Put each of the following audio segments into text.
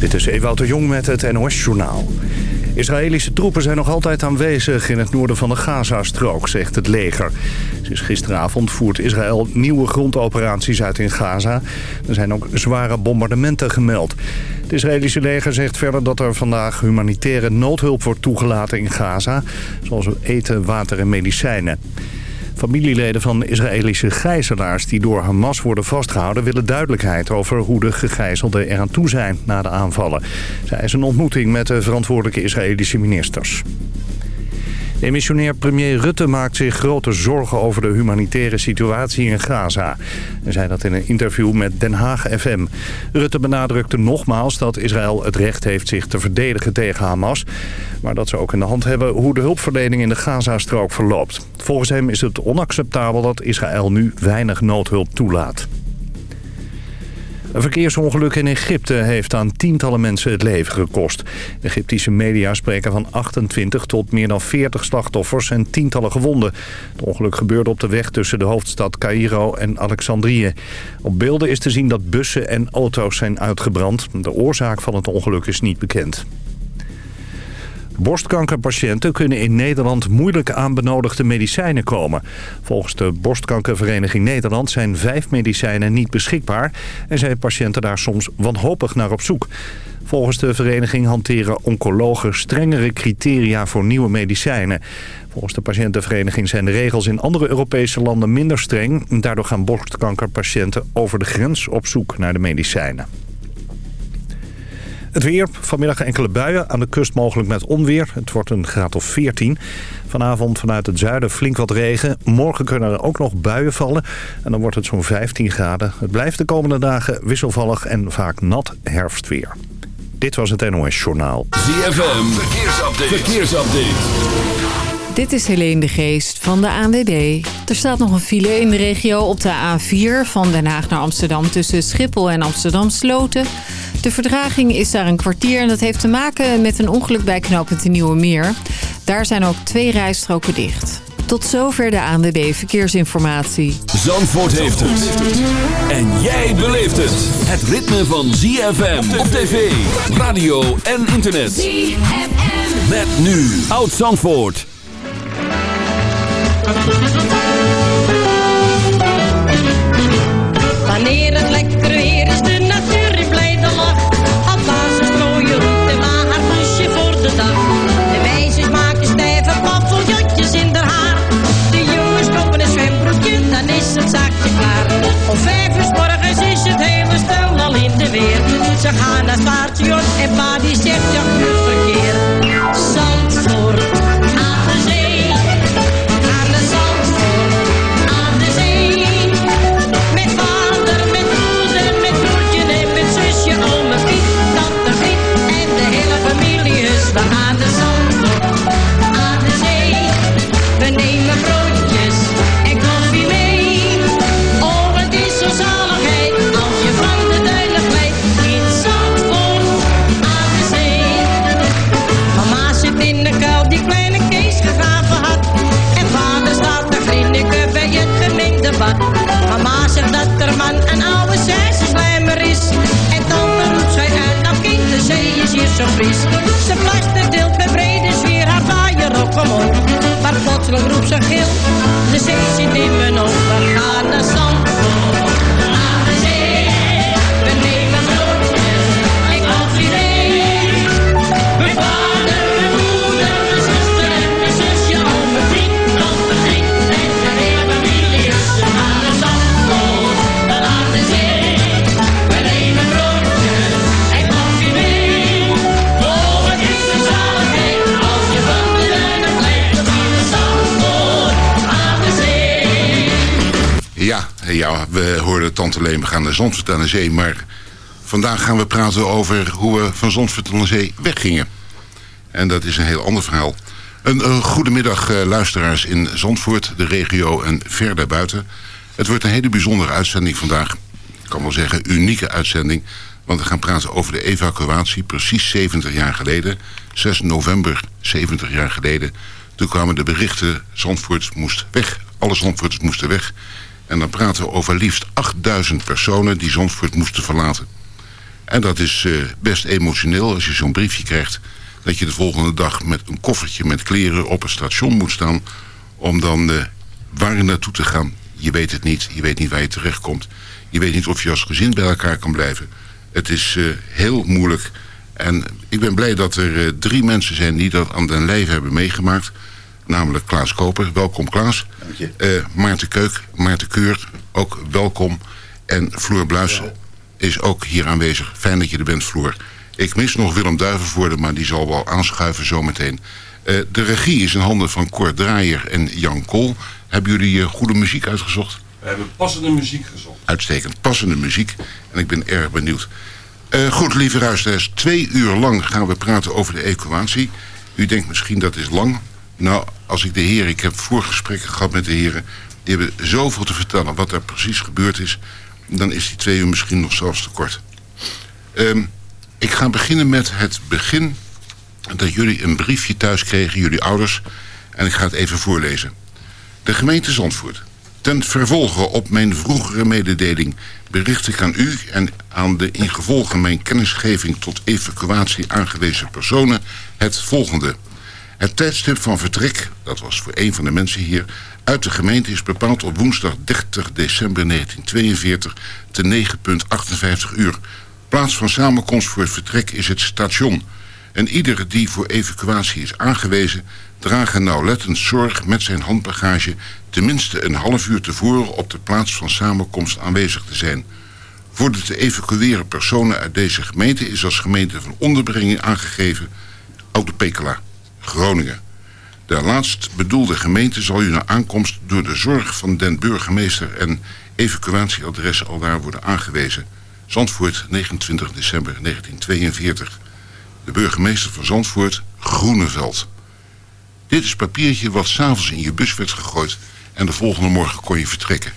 Dit is Ewout de Jong met het NOS-journaal. Israëlische troepen zijn nog altijd aanwezig in het noorden van de Gaza-strook, zegt het leger. Sinds gisteravond voert Israël nieuwe grondoperaties uit in Gaza. Er zijn ook zware bombardementen gemeld. Het Israëlische leger zegt verder dat er vandaag humanitaire noodhulp wordt toegelaten in Gaza... zoals eten, water en medicijnen. Familieleden van Israëlische gijzelaars die door Hamas worden vastgehouden... willen duidelijkheid over hoe de gegijzelden eraan toe zijn na de aanvallen. Zij is een ontmoeting met de verantwoordelijke Israëlische ministers. Demissionair premier Rutte maakt zich grote zorgen over de humanitaire situatie in Gaza. Hij zei dat in een interview met Den Haag FM. Rutte benadrukte nogmaals dat Israël het recht heeft zich te verdedigen tegen Hamas. Maar dat ze ook in de hand hebben hoe de hulpverlening in de Gazastrook verloopt. Volgens hem is het onacceptabel dat Israël nu weinig noodhulp toelaat. Een verkeersongeluk in Egypte heeft aan tientallen mensen het leven gekost. Egyptische media spreken van 28 tot meer dan 40 slachtoffers en tientallen gewonden. Het ongeluk gebeurde op de weg tussen de hoofdstad Cairo en Alexandrië. Op beelden is te zien dat bussen en auto's zijn uitgebrand. De oorzaak van het ongeluk is niet bekend. Borstkankerpatiënten kunnen in Nederland moeilijk aan benodigde medicijnen komen. Volgens de Borstkankervereniging Nederland zijn vijf medicijnen niet beschikbaar... en zijn patiënten daar soms wanhopig naar op zoek. Volgens de vereniging hanteren oncologen strengere criteria voor nieuwe medicijnen. Volgens de patiëntenvereniging zijn de regels in andere Europese landen minder streng. Daardoor gaan borstkankerpatiënten over de grens op zoek naar de medicijnen. Het weer, vanmiddag enkele buien, aan de kust mogelijk met onweer. Het wordt een graad of 14. Vanavond vanuit het zuiden flink wat regen. Morgen kunnen er ook nog buien vallen en dan wordt het zo'n 15 graden. Het blijft de komende dagen wisselvallig en vaak nat herfstweer. Dit was het NOS Journaal. ZFM, verkeersupdate. verkeersupdate. Dit is Helene de Geest van de ANWB. Er staat nog een file in de regio op de A4 van Den Haag naar Amsterdam... tussen Schiphol en Amsterdam Sloten... De verdraging is daar een kwartier en dat heeft te maken met een ongeluk bij knooppunt de Nieuwe Meer. Daar zijn ook twee rijstroken dicht. Tot zover de ANWB Verkeersinformatie. Zandvoort heeft het. En jij beleeft het. Het ritme van ZFM op tv, radio en internet. ZFM. Met nu Oud Zandvoort. Wanneer het lekker Ze gaan naar het station en pa die zegt, ja, goed verkeer. Mama zegt dat er man een oude slijmer is. En tante roept zij uit, nou kind, de zee is hier zo fris. Ze plaster deelt met brede sfeer haar vaaier op omhoog. Maar plotseling roept ze gil, de zee zit in mijn. We gaan naar Zandvoort, Ja, we hoorden Tante Leen, we gaan naar Zandvoort aan de zee. Maar vandaag gaan we praten over hoe we van Zandvoort aan de zee weggingen. En dat is een heel ander verhaal. Een, een goedemiddag eh, luisteraars in Zandvoort, de regio en ver daarbuiten. Het wordt een hele bijzondere uitzending vandaag. Ik kan wel zeggen unieke uitzending. Want we gaan praten over de evacuatie precies 70 jaar geleden. 6 november 70 jaar geleden. Toen kwamen de berichten, Zandvoort moest weg. Alle Zandvoorters moesten weg. En dan praten we over liefst 8000 personen die Zandvoort moesten verlaten. En dat is eh, best emotioneel als je zo'n briefje krijgt... dat je de volgende dag met een koffertje met kleren op het station moet staan... om dan uh, waar naartoe te gaan. Je weet het niet, je weet niet waar je terechtkomt. Je weet niet of je als gezin bij elkaar kan blijven. Het is uh, heel moeilijk. En ik ben blij dat er drie mensen zijn die dat aan den lijf hebben meegemaakt... namelijk Klaas Koper, welkom Klaas. Dank je. Maarten Keuk, Maarten Keur, ook welkom... En Floor Bluis is ook hier aanwezig. Fijn dat je er bent, Floor. Ik mis nog Willem Duivenvoorde, maar die zal wel aanschuiven zometeen. Uh, de regie is in handen van Cor Draaier en Jan Kool. Hebben jullie uh, goede muziek uitgezocht? We hebben passende muziek gezocht. Uitstekend, passende muziek. En ik ben erg benieuwd. Uh, goed, lieve luisteraars. Twee uur lang gaan we praten over de evacuatie. U denkt misschien dat is lang. Nou, als ik de heren... Ik heb voorgesprekken gehad met de heren. Die hebben zoveel te vertellen wat er precies gebeurd is dan is die twee uur misschien nog zelfs te kort. Um, ik ga beginnen met het begin dat jullie een briefje thuis kregen, jullie ouders. En ik ga het even voorlezen. De gemeente Zandvoort. Ten vervolge op mijn vroegere mededeling bericht ik aan u en aan de ingevolge mijn kennisgeving tot evacuatie aangewezen personen het volgende. Het tijdstip van vertrek, dat was voor een van de mensen hier, uit de gemeente is bepaald op woensdag 30 december 1942 te 9.58 uur. Plaats van samenkomst voor het vertrek is het station. En iedere die voor evacuatie is aangewezen... dragen nauwlettend zorg met zijn handbagage... tenminste een half uur tevoren op de plaats van samenkomst aanwezig te zijn. Voor de te evacueren personen uit deze gemeente... is als gemeente van onderbrenging aangegeven... Oude Pekela, Groningen... De laatst bedoelde gemeente zal u na aankomst door de zorg van den burgemeester en evacuatieadres aldaar worden aangewezen. Zandvoort, 29 december 1942. De burgemeester van Zandvoort, Groeneveld. Dit is papiertje wat s'avonds in je bus werd gegooid en de volgende morgen kon je vertrekken.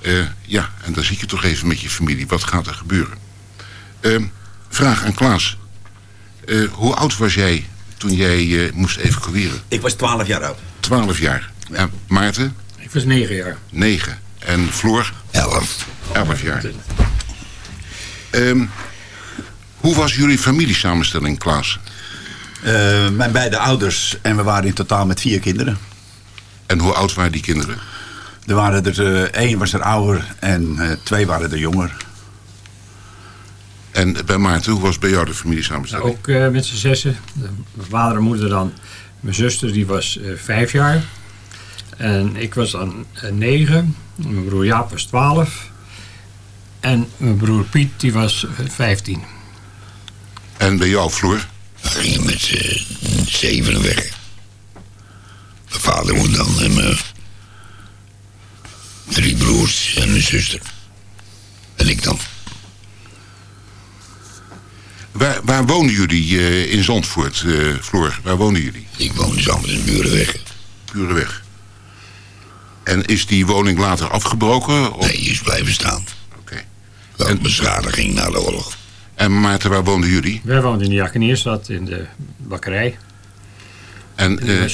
Uh, ja, en dan zie je toch even met je familie. Wat gaat er gebeuren? Uh, vraag aan Klaas. Uh, hoe oud was jij toen jij uh, moest evacueren? Ik was 12 jaar oud. 12 jaar. En Maarten? Ik was 9 jaar. 9. En Floor? 11. 11 jaar. Um, hoe was jullie familiesamenstelling, Klaas? Uh, mijn beide ouders en we waren in totaal met vier kinderen. En hoe oud waren die kinderen? Er waren er, uh, één was er ouder en uh, twee waren er jonger. En bij Maarten, hoe was bij jou de familiesamenstelling? Nou, ook uh, met z'n zessen. Mijn vader en moeder dan. Mijn zuster die was uh, vijf jaar. En ik was dan uh, negen. Mijn broer Jaap was twaalf. En mijn broer Piet die was vijftien. En bij jou, Floor? We gingen met z'n zevenen weg. Mijn vader, moeder dan en mijn drie broers en een zuster. En ik dan. Waar, waar wonen jullie uh, in Zandvoort, uh, Floor? Waar wonen jullie? Ik woon in Zandvoort in Burenweg. Burenweg. En is die woning later afgebroken? Of? Nee, die is blijven staan. Oké. Okay. En beschadiging na de oorlog. En Maarten, waar woonden jullie? Wij woonden in de Jakenierstad in de bakkerij. En, en, uh,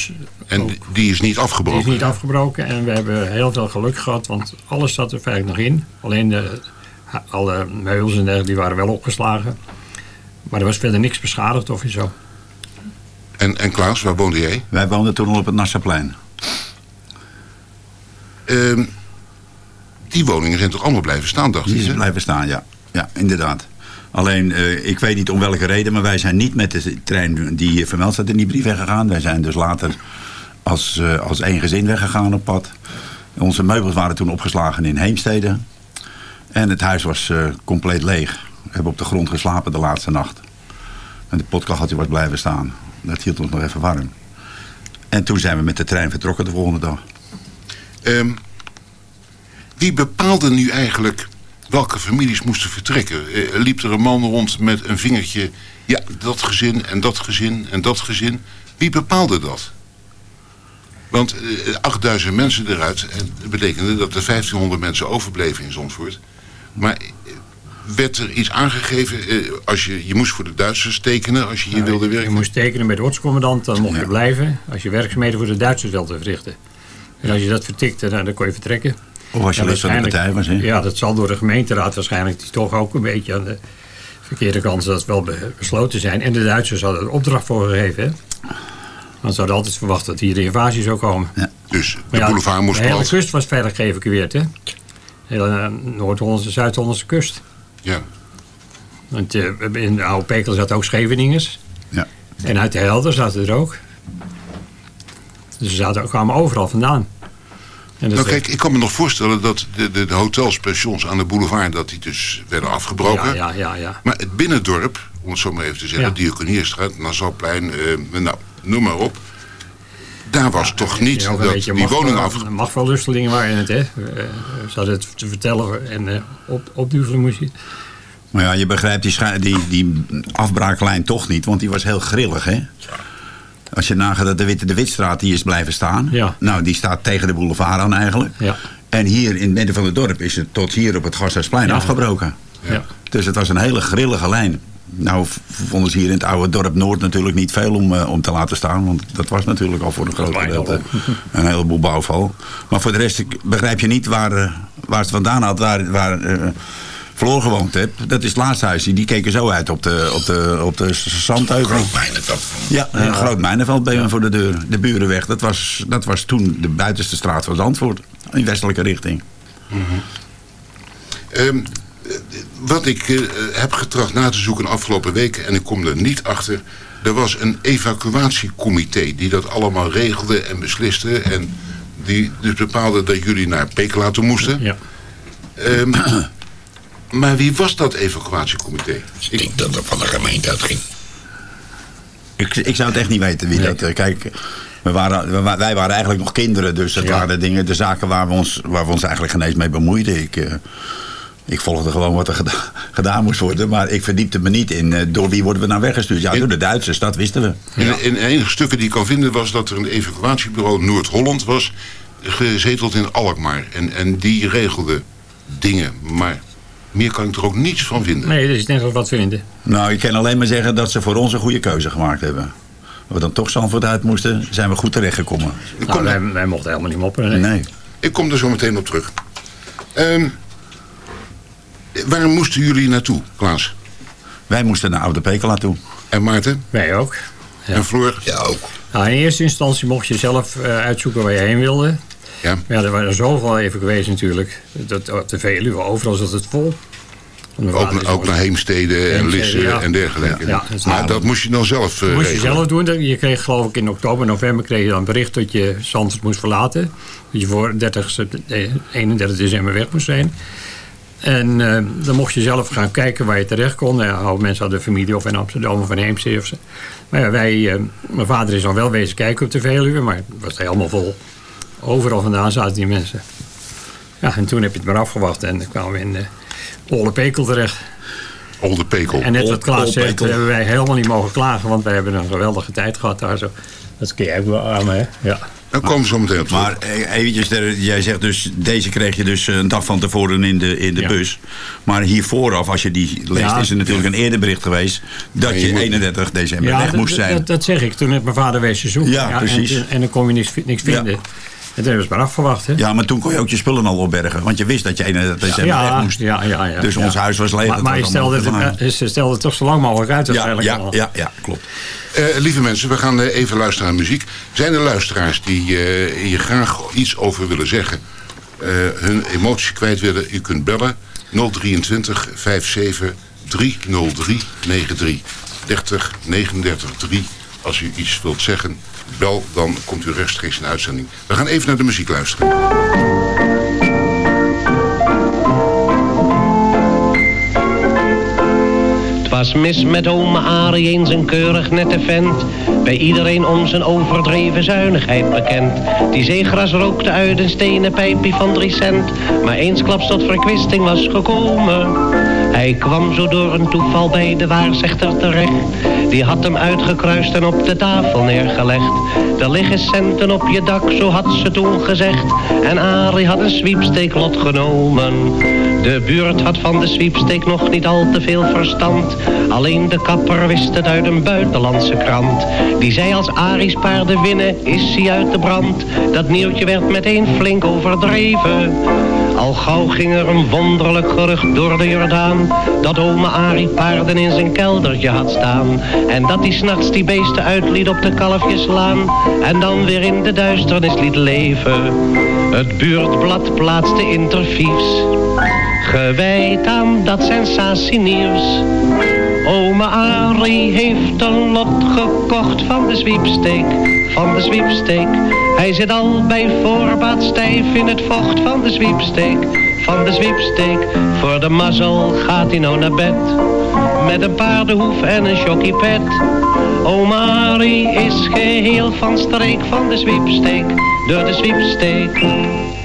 en die is niet afgebroken? Die is niet afgebroken en we hebben heel veel geluk gehad, want alles zat er feitelijk nog in. Alleen de, alle meubels en dergelijke die waren wel opgeslagen. Maar er was verder niks beschadigd of zo. En, en Klaas, waar woonde jij? Wij woonden toen al op het Nassaplein. Uh, die woningen zijn toch allemaal blijven staan, dacht ik? Die zijn blijven staan, ja. Ja, inderdaad. Alleen, uh, ik weet niet om welke reden, maar wij zijn niet met de trein die vermeld staat in die brief weggegaan. Wij zijn dus later als, uh, als één gezin weggegaan op pad. Onze meubels waren toen opgeslagen in Heemstede. En het huis was uh, compleet leeg. Hebben op de grond geslapen de laatste nacht. En de potkacheltje was blijven staan. Dat hield ons nog even warm. En toen zijn we met de trein vertrokken de volgende dag. Um, wie bepaalde nu eigenlijk welke families moesten vertrekken? Uh, liep er een man rond met een vingertje... ja, dat gezin en dat gezin en dat gezin. Wie bepaalde dat? Want uh, 8000 mensen eruit... en dat betekende dat er 1500 mensen overbleven in Zandvoort. Maar werd er iets aangegeven? Uh, als je, je moest voor de Duitsers tekenen als je hier nou, wilde werken? Je moest tekenen bij de ortscommandant, dan mocht Ja. je blijven. Als je werkzaamheden voor de Duitsers wilde verrichten. En als je dat vertikte, nou, dan kon je vertrekken. Of als je Ja, lid van de partij was, hè? Ja, dat zal door de gemeenteraad waarschijnlijk die toch ook een beetje aan de verkeerde kans dat het wel be- besloten zijn. En de Duitsers hadden er opdracht voor gegeven. Hè? Want ze hadden altijd verwacht dat hier de invasie zou komen. Dus de ja, boulevard moest de hele plat. kust was veilig geëvacueerd. Hè? De hele eh, Noord-Hollandse, Zuid-Hollandse kust. Ja. Want eh, in de oude Pekel zaten ook Scheveningers. Ja. En uit de Helder zaten er ook. Dus ze zaten, kwamen overal vandaan. En Nou kijk, ik kan me nog voorstellen dat de, de, de hotels, pensions aan de boulevard... dat die dus werden afgebroken. Ja, ja, ja, ja. Maar het binnendorp, om het zo maar even te zeggen... Ja. Diokenierstraat, Nassauplein, eh, nou, noem maar op... daar was toch niet dat beetje die macht- woningen af... Machtverlustelingen waren het, hè. Eh, Ze hadden het te vertellen en eh, op, opduvelen moest je. Maar ja, je begrijpt die, die, die afbraaklijn toch niet, want die was heel grillig, hè? Als je nagaat dat de Witte de Witstraat die is blijven staan. Ja. Nou, die staat tegen de boulevard aan eigenlijk. Ja. En hier in het midden van het dorp is het tot hier op het Gasthuisplein Ja. afgebroken. Ja. Dus het was een hele grillige lijn. Nou vonden ze hier in het oude dorp Noord natuurlijk niet veel om, eh, om te laten staan. Want dat was natuurlijk al voor een groot gedeelte een heleboel bouwval. Maar voor de rest ik begrijp je niet waar, eh, waar het vandaan had. Waar, waar eh, Floor gewoond hebt. Dat is het laatste huis. Die keken zo uit op de, op de, op de zandheuvel. Groot mijnenveld. Ja, een groot mijnenveld bij hem voor de deur. De Burenweg. Dat was, dat was toen de buitenste straat van Zandvoort. In westelijke richting. Ehm, eh, wat ik eh, heb getracht na te zoeken de afgelopen weken... en ik kom er niet achter... er was een evacuatiecomité die dat allemaal regelde en besliste... en die dus bepaalde dat jullie naar Pekela toe moesten. Ja. Ehm, maar wie was dat evacuatiecomité? Ik denk dat het van de gemeente uitging. Ik, ik zou het echt niet weten wie Nee. dat... eh, Kijk, we waren, wij waren eigenlijk nog kinderen. Dus dat Ja. waren de dingen, de zaken waar we ons, waar we ons eigenlijk geen eens mee bemoeiden. Ik, eh, ik volgde gewoon wat er geda- gedaan moest worden. Maar ik verdiepte me niet in eh, door wie worden we nou weggestuurd. Ja, In- door de Duitsers, dat wisten we. In, in enige stukken die ik kan vinden was dat er een evacuatiebureau Noord-Holland was... gezeteld in Alkmaar. En, en die regelde dingen. Maar meer kan ik er ook niets van vinden. Nee, dat is net wat vinden. Nou, ik kan alleen maar zeggen dat ze voor ons een goede keuze gemaakt hebben. We dan toch Zandvoort uit moesten, zijn we goed terechtgekomen. Ik Nou, wij, wij mochten helemaal niet mopperen. nee. Nee. ik kom er zo meteen op terug. Ehm, waar moesten jullie naartoe, Klaas? Wij moesten naar Oude Pekela toe. En Maarten? Wij ook. Ja. En Floor? Ja, ook. Nou, in eerste instantie mocht je zelf eh, uitzoeken waar je heen wilde. Ja. Maar ja, er waren zoveel even geweest natuurlijk. Dat, op de Veluwe, overal zat het vol. Ook, ook naar Heemstede en Heemstede, Lisse ja. en dergelijke. Ja, dat maar dat moest je dan zelf eh, Dat moest je zelf doen. Je kreeg geloof ik in oktober, november kreeg je dan bericht dat je Zandvoort moest verlaten. Dat je voor 30, sept- eh, 31 december weg moest zijn. En eh, dan mocht je zelf gaan kijken waar je terecht kon. Oude mensen hadden familie of in Amsterdam of in Heemstede. Of zo. Maar ja, wij, eh, mijn vader is dan wel wezen kijken op de Veluwe, maar het was helemaal vol. Overal vandaan zaten die mensen. Ja, en toen heb je het maar afgewacht en dan kwamen we in uh, Olle Pekel terecht. Olde Pekel. En net wat Klaas zegt, hebben wij helemaal niet mogen klagen, want wij hebben een geweldige tijd gehad daar zo. Dat kun jij ook wel aan, hè? Ja. Dan komen zo meteen op. Maar eh, eventjes, jij zegt dus, deze kreeg je dus een dag van tevoren in de, in de Ja. bus. Maar hier vooraf, als je die leest, Ja. is er natuurlijk een eerder bericht geweest dat Ja, je je moet- 31 december weg moest zijn. Dat, dat zeg ik. Toen heb mijn vader wezen zoeken. Ja, precies. En, en dan kon je niks, niks Ja. vinden. Toen hebben ze maar afgewacht, hè? ja, maar toen kon je ook je spullen al opbergen. Want je wist dat je 31 december weg ja, moest. ja, ja, ja, Dus ja. ons huis was leeg. Maar, het maar was je stelde, het, stelde het toch zo lang mogelijk uit ja, ja, ja, ja, klopt. Eh, lieve mensen, we gaan eh, even luisteren naar muziek. Zijn er luisteraars die eh, hier graag iets over willen zeggen? eh, hun emotie kwijt willen? U kunt bellen 023 57 303 93 30 39 3. Als u iets wilt zeggen, bel, dan komt u rechtstreeks in de uitzending. We gaan even naar de muziek luisteren. Was mis met ome Arie eens een keurig nette vent. Bij iedereen om zijn overdreven zuinigheid bekend. Die zeegras rookte uit een stenen pijpje van drie cent. Maar eensklaps tot verkwisting was gekomen. Hij kwam zo door een toeval bij de waarzegter terecht. Die had hem uitgekruist en op de tafel neergelegd. Er liggen centen op je dak, zo had ze toen gezegd. En Arie had een sweepsteeklot genomen. De buurt had van de sweepsteek nog niet al te veel verstand. Alleen de kapper wist het uit een buitenlandse krant. Die zei als Aries paarden winnen, is hij uit de brand. Dat nieuwtje werd meteen flink overdreven. Al gauw ging er een wonderlijk gerucht door de Jordaan. Dat ome Arie paarden in zijn keldertje had staan. En dat hij s'nachts die beesten uitliet op de kalfjeslaan. En dan weer in de duisternis liet leven. Het buurtblad plaatste interviews. Gewijd aan dat sensatienieuws. Ome Arie heeft een lot gekocht van de zwiepsteek, van de zwiepsteek. Hij zit al bij voorbaat stijf in het vocht van de zwiepsteek, van de zwiepsteek. Voor de mazzel gaat hij nou naar bed, met een paardenhoef en een chockiepet. Ome Arie is geheel van streek van de zwiepsteek, door de zwiepsteek.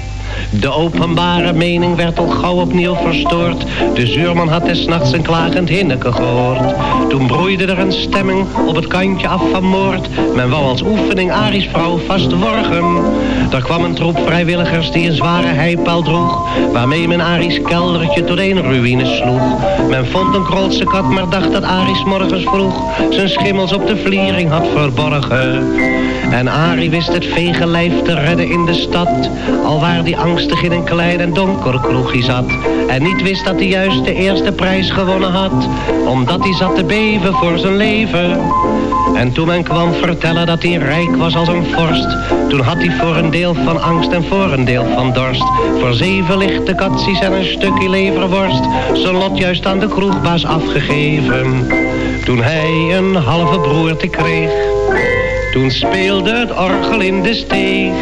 De openbare mening werd al gauw opnieuw verstoord. De zuurman had des nachts een klagend hinneke gehoord. Toen broeide er een stemming op het kantje af van moord. Men wou als oefening Aries vrouw vastworgen. Er kwam een troep vrijwilligers die een zware heipaal droeg. Waarmee men Aries keldertje tot een ruïne sloeg. Men vond een grootse kat, maar dacht dat Aries morgens vroeg zijn schimmels op de vliering had verborgen. En Arie wist het vege lijf te redden in de stad. Al waar die in een klein en donker kroegje zat. En niet wist dat hij juist de eerste prijs gewonnen had. Omdat hij zat te beven voor zijn leven. En toen men kwam vertellen dat hij rijk was als een vorst. Toen had hij voor een deel van angst en voor een deel van dorst. Voor zeven lichte katsies en een stukje leverworst. Zijn lot juist aan de kroegbaas afgegeven. Toen hij een halve broerte kreeg. Toen speelde het orgel in de steeg.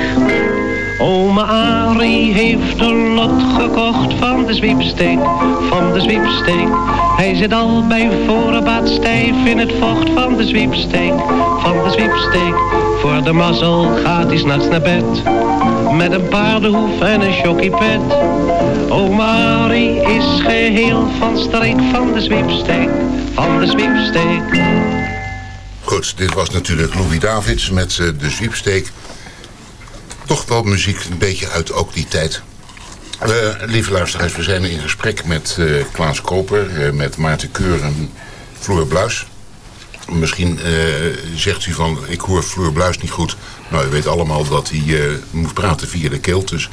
Ome Arie heeft een lot gekocht van de zwiepsteek, van de zwiepsteek. Hij zit al bij voorbaat stijf in het vocht van de zwiepsteek, van de zwiepsteek. Voor de mazzel gaat hij s'nachts naar bed, met een paardenhoef en een chockiepet. Ome Arie is geheel van streek van de zwiepsteek, van de zwiepsteek. Goed, dit was natuurlijk Louis Davids met eh, de zwiepsteek. Toch wel muziek een beetje uit ook die tijd. Lieve luisteraars, we zijn in gesprek met eh, Klaas Koper, eh, met Maarten Keur en Floor Bluis. Misschien eh, zegt u van, ik hoor Floor Bluis niet goed. Nou, u weet allemaal dat hij moet praten via de keel. Dus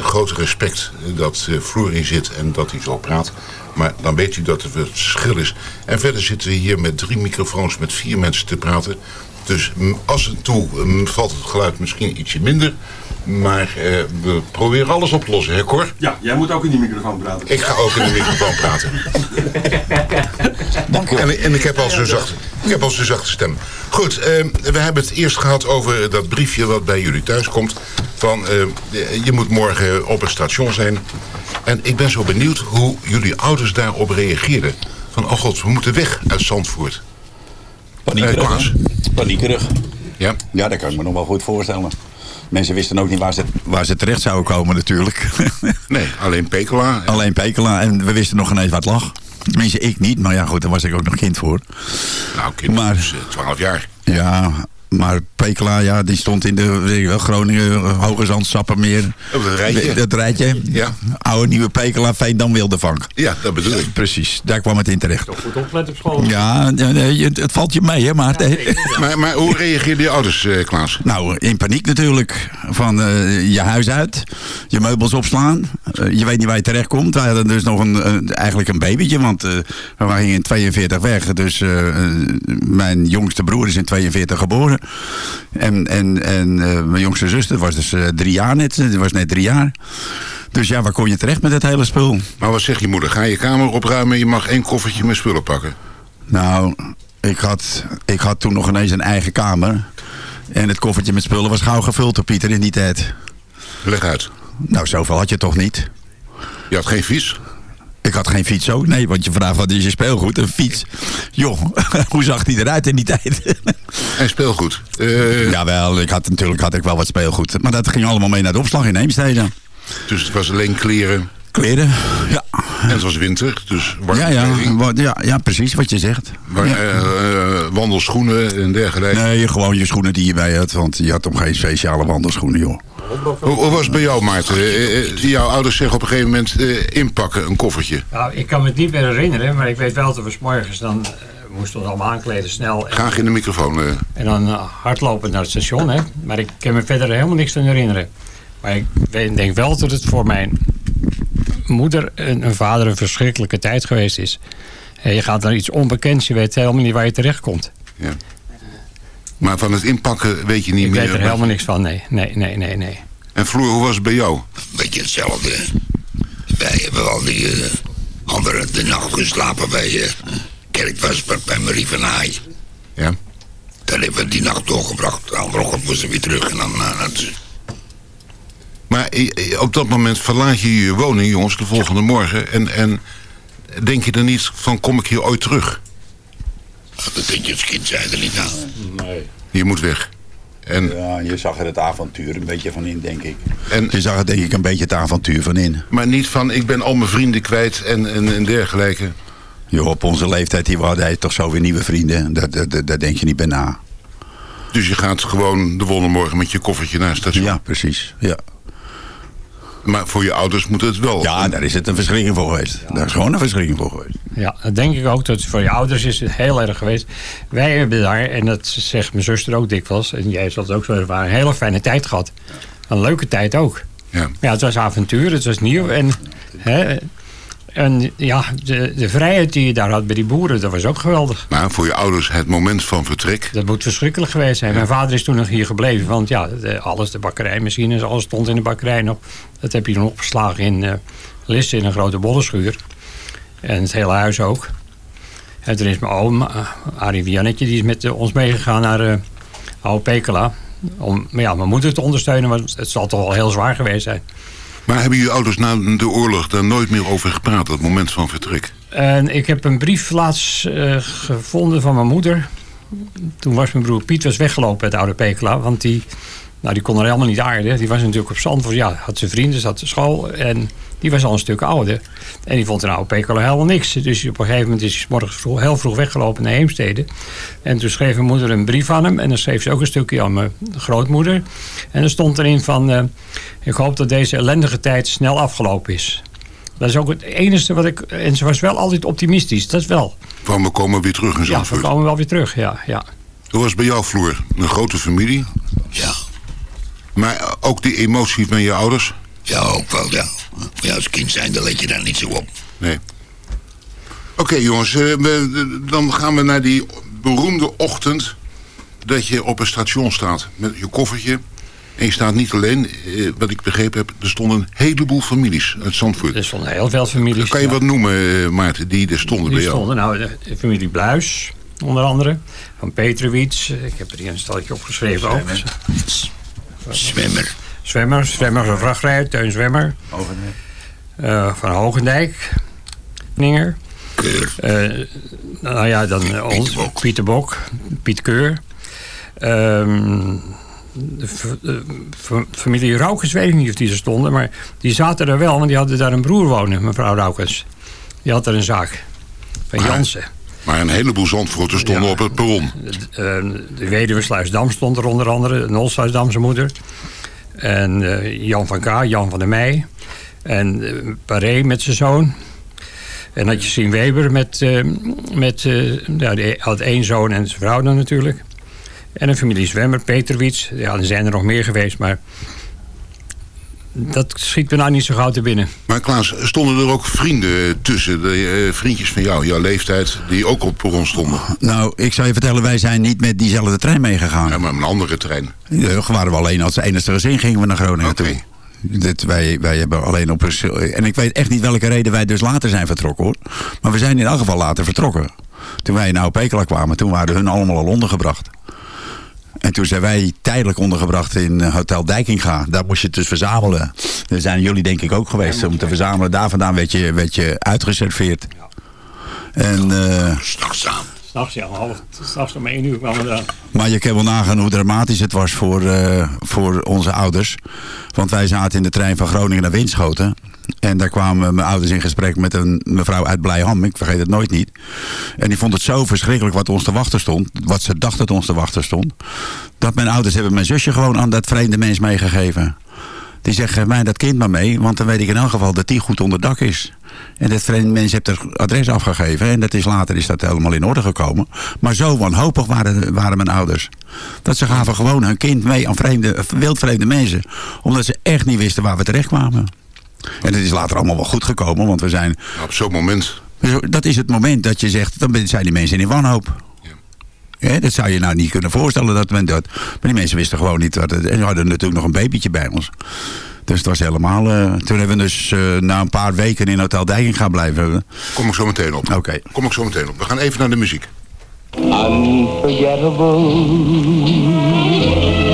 groot respect dat Floor in zit en dat hij zo praat. Maar dan weet u dat er verschil is. En verder zitten we hier met drie microfoons met vier mensen te praten. Dus mm, als en toe mm, valt het geluid misschien ietsje minder. Maar eh, we proberen alles op te lossen, hè Cor? Ja, jij moet ook in die microfoon praten. Ik ga ook in de microfoon praten. Dank u wel. En, en ik heb al zo'n zachte, ik heb al zo'n zachte stem. Goed, eh, we hebben het eerst gehad over dat briefje wat bij jullie thuis komt. Van, eh, je moet morgen op het station zijn. En ik ben zo benieuwd hoe jullie ouders daarop reageerden. Van, oh god, we moeten weg uit Zandvoort. Paniekerig. Eh? Paniekerig. Ja, Ja, dat kan ik me nog wel goed voorstellen. Mensen wisten ook niet waar ze, waar ze terecht zouden komen natuurlijk. nee, alleen Pekela. Alleen Pekela en we wisten nog ineens wat lag. Tenminste, ik niet, maar ja goed, daar was ik ook nog kind voor. Nou, kinderen, Maar- dus, eh, 12 jaar. Ja, maar Pekela, ja, die stond in de weet je wel, Groningen, Hoge Zand, Sappermeer. Op het rijtje. Dat rijtje. Ja. Oude nieuwe Pekela, Veendam, Wildevank. Ja, dat bedoel ik. Precies, daar kwam het in terecht. Toch goed opletten op school. Ja, het, het valt je mee, hè, maar... Maar, maar hoe reageerden je ouders, eh, Klaas? Nou, in paniek natuurlijk. Van eh, je huis uit, je meubels opslaan. Eh, je weet niet waar je terecht komt. Wij hadden dus nog een, eigenlijk een babytje, want eh, we gingen in 42 weg. Dus mijn jongste broer is in 42 geboren. En, en, en eh, mijn jongste zuster was dus eh, drie jaar net. Die was net drie jaar. Dus ja, waar kon je terecht met het hele spul? Maar wat zegt je moeder? Ga je kamer opruimen je mag één koffertje met spullen pakken. Nou, ik had, ik had toen nog ineens een eigen kamer. En het koffertje met spullen was gauw gevuld door Pieter in die tijd. Leg uit. Nou, zoveel had je toch niet? Je had geen fiets? Ik had geen fiets ook. Nee, want je vraagt wat is je speelgoed? Een fiets. Joh, hoe zag die eruit in die tijd? En speelgoed. Eh, Jawel, ik had, natuurlijk had ik wel wat speelgoed. Maar dat ging allemaal mee naar de opslag in Heemstede. Dus het was alleen kleren. Kleren, ja. En het was winter, dus warme Ja, ja, ja, ja, precies wat je zegt. Ja. eh, eh, wandelschoenen en dergelijke. Nee, gewoon je schoenen die je bij had. Want je had toch geen speciale wandelschoenen, joh. Hoe, hoe was het bij jou, Maarten? Eh, jouw ouders zeggen op een gegeven moment eh, inpakken, een koffertje. Nou, ik kan me het niet meer herinneren, maar ik weet wel dat we 's morgens dan moesten we ons allemaal aankleden snel. En, Graag in de microfoon. eh. en dan hardlopen naar het station, hè. Maar ik kan me verder helemaal niks aan herinneren. Maar ik denk wel dat het voor mijn moeder en een vader een verschrikkelijke tijd geweest is. En je gaat naar iets onbekends, je weet helemaal niet waar je terecht komt. Ja. Maar van het inpakken weet je niet Ik meer. weet er helemaal niks van, nee, nee, nee, nee, nee. En Floor, hoe was het bij jou? beetje hetzelfde. Wij hebben al die eh, andere de nacht geslapen bij uh, Kerkvasper bij Marie van Haai. Ja. Daar hebben we die nacht doorgebracht. De andere ochtend moesten we weer terug en dan uh, naar het... Maar op dat moment verlaat je je woning, jongens, de volgende morgen. En, en denk je er niet van, kom ik hier ooit terug? Dat denk je als kind zei er niet aan. Nee. Je moet weg. En, Ja, je zag er het avontuur een beetje van in, denk ik. en, Je zag er denk ik een beetje het avontuur van in. maar niet van, ik ben al mijn vrienden kwijt en, en, en dergelijke. Joh, op onze leeftijd die we hadden, hij toch zo weer nieuwe vrienden. Daar, daar, daar- daar denk je niet bij na. Dus je gaat gewoon de volgende morgen met je koffertje naar het station. Ja, precies. Ja, Maar voor je ouders moet het wel. ja daar is het een verschrikking voor geweest. Daar is gewoon een verschrikking voor geweest. Ja, dat denk ik ook. Dat voor je ouders is het heel erg geweest. Wij hebben daar, en dat zegt mijn zuster ook dikwijls, en jij zal het ook zo ervaren, een hele fijne tijd gehad. Een leuke tijd ook. Ja. Ja, het was avontuur, het was nieuw. En, hè, en ja, de, de vrijheid die je daar had bij die boeren, dat was ook geweldig. Maar voor je ouders het moment van vertrek. Dat moet verschrikkelijk geweest zijn. Mijn vader is toen nog hier gebleven. Want ja, de- alles, de bakkerijmachines, alles stond in de bakkerij nog. Dat heb je toen opgeslagen in eh Lisse in een grote bollenschuur. En het hele huis ook. En toen is mijn oom, uh, Arie Viannetje, die is met eh, ons meegegaan naar uh, Oude Pekela. Om ja, mijn moeder te ondersteunen, want het zal toch wel heel zwaar geweest zijn. Maar hebben je ouders na de oorlog daar nooit meer over gepraat, dat moment van vertrek? En ik heb een brief laatst eh, gevonden van mijn moeder. Toen was mijn broer Piet was weggelopen uit Oude Pekela. Want die, nou, die kon er helemaal niet aarden. Die was natuurlijk op Zandvoort. Ja, had zijn vrienden, zat op school. En die was al een stuk ouder. En die vond in Oude Pekela helemaal niks. Dus op een gegeven moment is hij morgens vroeg, heel vroeg weggelopen naar Heemstede. En toen schreef mijn moeder een brief aan hem. En dan schreef ze ook een stukje aan mijn grootmoeder. En er stond erin van... eh, ik hoop dat deze ellendige tijd snel afgelopen is. Dat is ook het enige wat ik... En ze was wel altijd optimistisch, dat is wel. Van we komen weer terug in Ja, we Zandvoort. komen wel weer terug, ja. ja. Hoe was bij jou, Floor? Een grote familie. Ja, Maar ook die emotie van je ouders? ja, ook wel, ja. Als kind zijn, dan let je daar niet zo op. Nee. Oké jongens, eh, we- dan gaan we naar die beroemde ochtend... dat je op een station staat met je koffertje... En je staat niet alleen, eh, wat ik begrepen heb, er stonden een heleboel families uit Zandvoort. Er stonden heel veel families. Kan je ja. wat noemen, eh, Maarten, die er stonden Die bij jou? stonden, nou, de, de familie Bluis, onder andere. Van Petrowitz. Ik heb er hier een stalletje opgeschreven ook. Zwemmer. Zwemmer, Zwemmer van vrachtrijder, Teun Zwemmer. Eh, van Hogendijk. Ninger. Keur. Eh, nou ja, dan eh, ons, Bok. Pieter Bok, Piet Keur. Ehm, de, familie Raukens weet ik niet of die er stonden, maar die zaten er wel, want die hadden daar een broer wonen, mevrouw Raukens. Die had er een zaak. Van Maar- Jansen. Maar een heleboel Zandvoorters stonden Ja. op het perron. De, eh, de weduwe Sluisdam stond er onder andere, Nol Sluisdam zijn moeder. En eh, Jan van K, Jan van der Meij. En eh Paré met zijn zoon. En had je Sien Weber met, eh, met ja, die had één zoon en zijn vrouw dan natuurlijk. En een familie Zwemmer, Peterwits. Ja, er zijn er nog meer geweest, maar dat schiet me nou niet zo gauw te binnen. Maar Klaas, stonden er ook vrienden tussen, de, eh, vriendjes van jou, jouw leeftijd, die ook op perron stonden? Nou, ik zou je vertellen, wij zijn niet met diezelfde trein meegegaan. Ja, maar een andere trein. Ja, waren we alleen als enige gezin gingen we naar Groningen toe. Dit, wij, wij hebben alleen op... een- En ik weet echt niet welke reden wij dus later zijn vertrokken hoor. Maar we zijn in elk geval later vertrokken. Toen wij in Oud-Pekela kwamen, toen waren hun allemaal al ondergebracht. En toen zijn wij tijdelijk ondergebracht in eh, Hotel Dijkinga. Daar moest je het dus verzamelen. Daar zijn jullie denk ik ook geweest om te verzamelen. Daar vandaan werd je, werd je uitgeserveerd. En... eh, S'nachts aan. S'nachts, ja, om half, s'nachts om één uur kwamen we eraan. Maar je kan wel nagaan hoe dramatisch het was voor, eh, voor onze ouders. Want wij zaten in de trein van Groningen naar Winschoten. En daar kwamen mijn ouders in gesprek met een mevrouw uit Blijham. Ik vergeet het nooit niet. En die vond het zo verschrikkelijk wat ons te wachten stond. Wat ze dacht dat ons te wachten stond. Dat mijn ouders hebben mijn zusje gewoon aan dat vreemde mens meegegeven. Die zegt, geef mij dat kind maar mee, want dan weet ik in elk geval dat die goed onder dak is. En dat vreemde mens heeft er adres afgegeven. En dat is, later is dat helemaal in orde gekomen. Maar zo wanhopig waren, waren mijn ouders. Dat ze gaven gewoon hun kind mee aan vreemde, wildvreemde mensen. Omdat ze echt niet wisten waar we terecht kwamen. En het is later allemaal wel goed gekomen, want we zijn... Op zo'n moment. Dat is het moment dat je zegt, dan zijn die mensen in wanhoop. Ja, dat zou je nou niet kunnen voorstellen dat men dat. Maar die mensen wisten gewoon niet wat het. En we hadden natuurlijk nog een babytje bij ons. Dus het was helemaal... eh, toen hebben we dus eh, na een paar weken in Hotel Dijking gaan blijven. Kom ik zo meteen op. Oké. Kom ik zo meteen op. We gaan even naar de muziek. Unforgettable.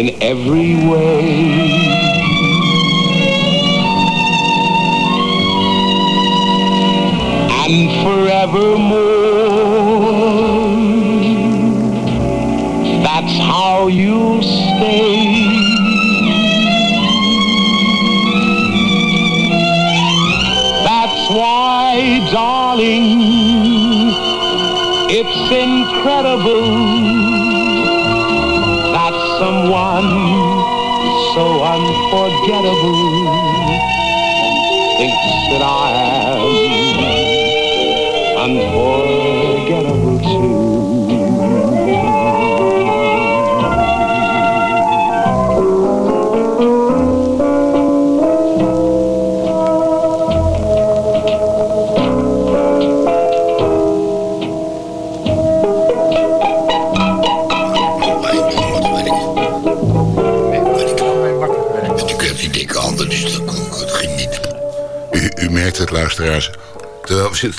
In every way. and forevermore.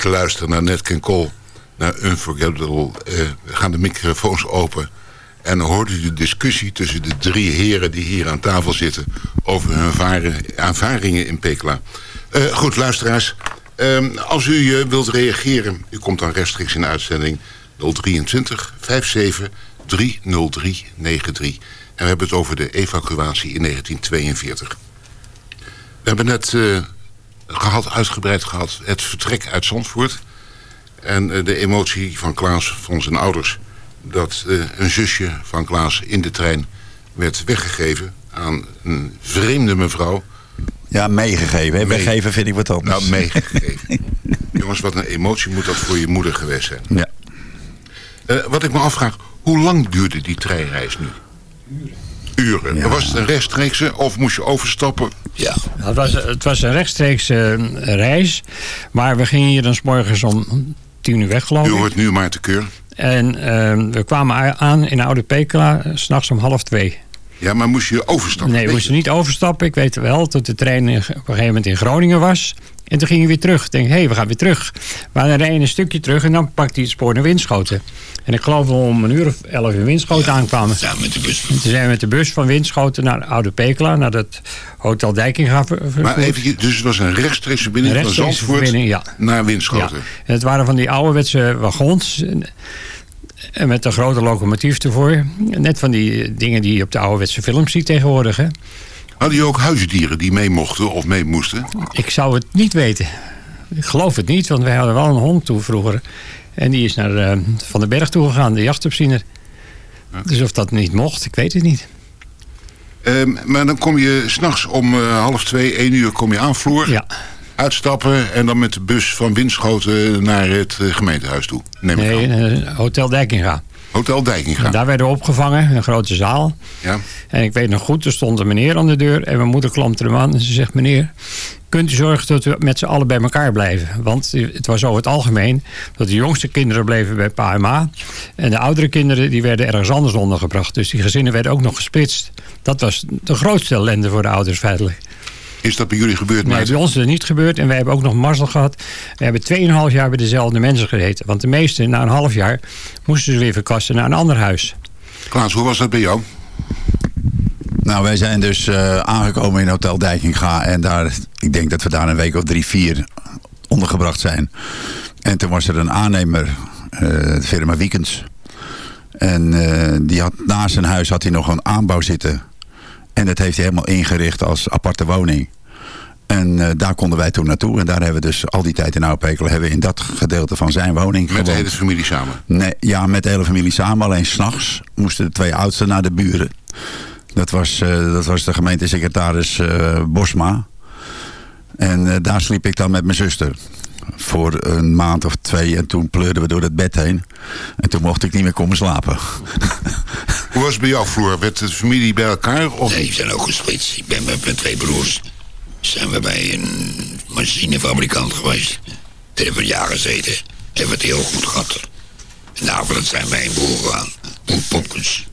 Te luisteren naar Nat Cole, naar Unforgettable, eh, gaan de microfoons open. En hoort u de discussie tussen de drie heren die hier aan tafel zitten... over hun ervaringen in Pekela. Eh, goed, luisteraars. ehm, als u eh, wilt reageren, u komt dan rechtstreeks in de uitzending 023 57 303 93. En we hebben het over de evacuatie in 1942. We hebben net gehad, uitgebreid gehad het vertrek uit Zandvoort. En eh, de emotie van Klaas, van zijn ouders... dat eh, een zusje van Klaas in de trein werd weggegeven aan een vreemde mevrouw. Ja, meegegeven. hè. Mee- Weggeven vind ik wat anders. Nou, meegegeven. Jongens, wat een emotie moet dat voor je moeder geweest zijn. Ja. Eh, wat ik me afvraag, hoe lang duurde die treinreis nu? Uren. Ja. Was het een rechtstreekse of moest je overstappen? Ja. Nou, Het was, het was een rechtstreekse eh, reis. Maar we gingen hier dan 's morgens om tien uur weg, geloof U hoort nu maar te keur. En eh, we kwamen aan in Oude Pekela, s s'nachts om half twee. Ja, maar moest je overstappen? Nee, moesten je? niet overstappen. Ik weet wel, tot de trein in- op een gegeven moment in Groningen was. En toen gingen we weer terug. Ik denk, hé, hey, we gaan weer terug. Maar dan rijden een stukje terug en dan pakte hij het spoor naar Winschoten. En ik geloof we om een uur of elf in Winschoten aankwamen. Samen met de bus. En toen zijn we met de bus van Winschoten naar Oude Pekela, naar het Hotel ver- vervoerd. Maar even, dus het was een rechtstreekse verbinding van Zandvoort ja. naar Ja, Winschoten. en het waren van die ouderwetse wagons. En met een grote locomotief ervoor. Net van die dingen die je op de ouderwetse films ziet tegenwoordig. Hè. Hadden je ook huisdieren die mee mochten of mee moesten? Ik zou het niet weten. Ik geloof het niet, want wij hadden wel een hond toe vroeger. En die is naar eh, Van den Berg toe gegaan, de jachtopziener. Dus of dat niet mocht, ik weet het niet. Ehm, maar dan kom je s'nachts om eh, half twee, één uur kom je aan vloer. Ja. Uitstappen en dan met de bus van Winschoten naar het eh, gemeentehuis toe. Neem ik Nee, aan. eh, Hotel Dijkinga. Hotel Dijkinga. Daar werden we opgevangen, een grote zaal. Ja. En ik weet nog goed, er stond een meneer aan de deur. En mijn moeder klampte hem aan en ze zegt... Meneer, kunt u zorgen dat we met z'n allen bij elkaar blijven? Want het was over het algemeen dat de jongste kinderen bleven bij pa en ma. En de oudere kinderen die werden ergens anders ondergebracht. Dus die gezinnen werden ook nog gesplitst. Dat was de grootste ellende voor de ouders feitelijk. Is dat bij jullie gebeurd, Nee, bij ons is het niet gebeurd. En wij hebben ook nog mazzel gehad. We hebben 2,5 jaar bij dezelfde mensen gezeten. Want de meesten, na een half jaar, moesten ze weer verkassen naar een ander huis. Klaas, hoe was dat bij jou? Nou, wij zijn dus eh, aangekomen in Hotel Dijkinga. En daar, ik denk dat we daar een week of drie, vier ondergebracht zijn. En toen was er een aannemer, eh, de firma Weekends. En eh, die had naast zijn huis had hij nog een aanbouw zitten. En dat heeft hij helemaal ingericht als aparte woning. En eh, daar konden wij toen naartoe. En daar hebben we dus al die tijd in Oudpekelen... hebben we in dat gedeelte van zijn woning Met de hele familie samen. Nee, ja, met de hele familie samen. Alleen s'nachts moesten de twee oudsten naar de buren. Dat was, eh, dat was de gemeentesecretaris eh, Bosma. En daar sliep ik dan met mijn zuster. Voor een maand of twee. En toen pleurden we door het bed heen. En toen mocht ik niet meer komen slapen. Hoe was het bij jou, Floor? Werd de familie bij elkaar? Of... Nee, we zijn ook gesplitst. Ik ben met mijn twee broers. Zijn we bij een machinefabrikant geweest. Daar hebben we een jaar gezeten. Hebben we het heel goed gehad. En zijn wij in boer gegaan. Boerpopkens.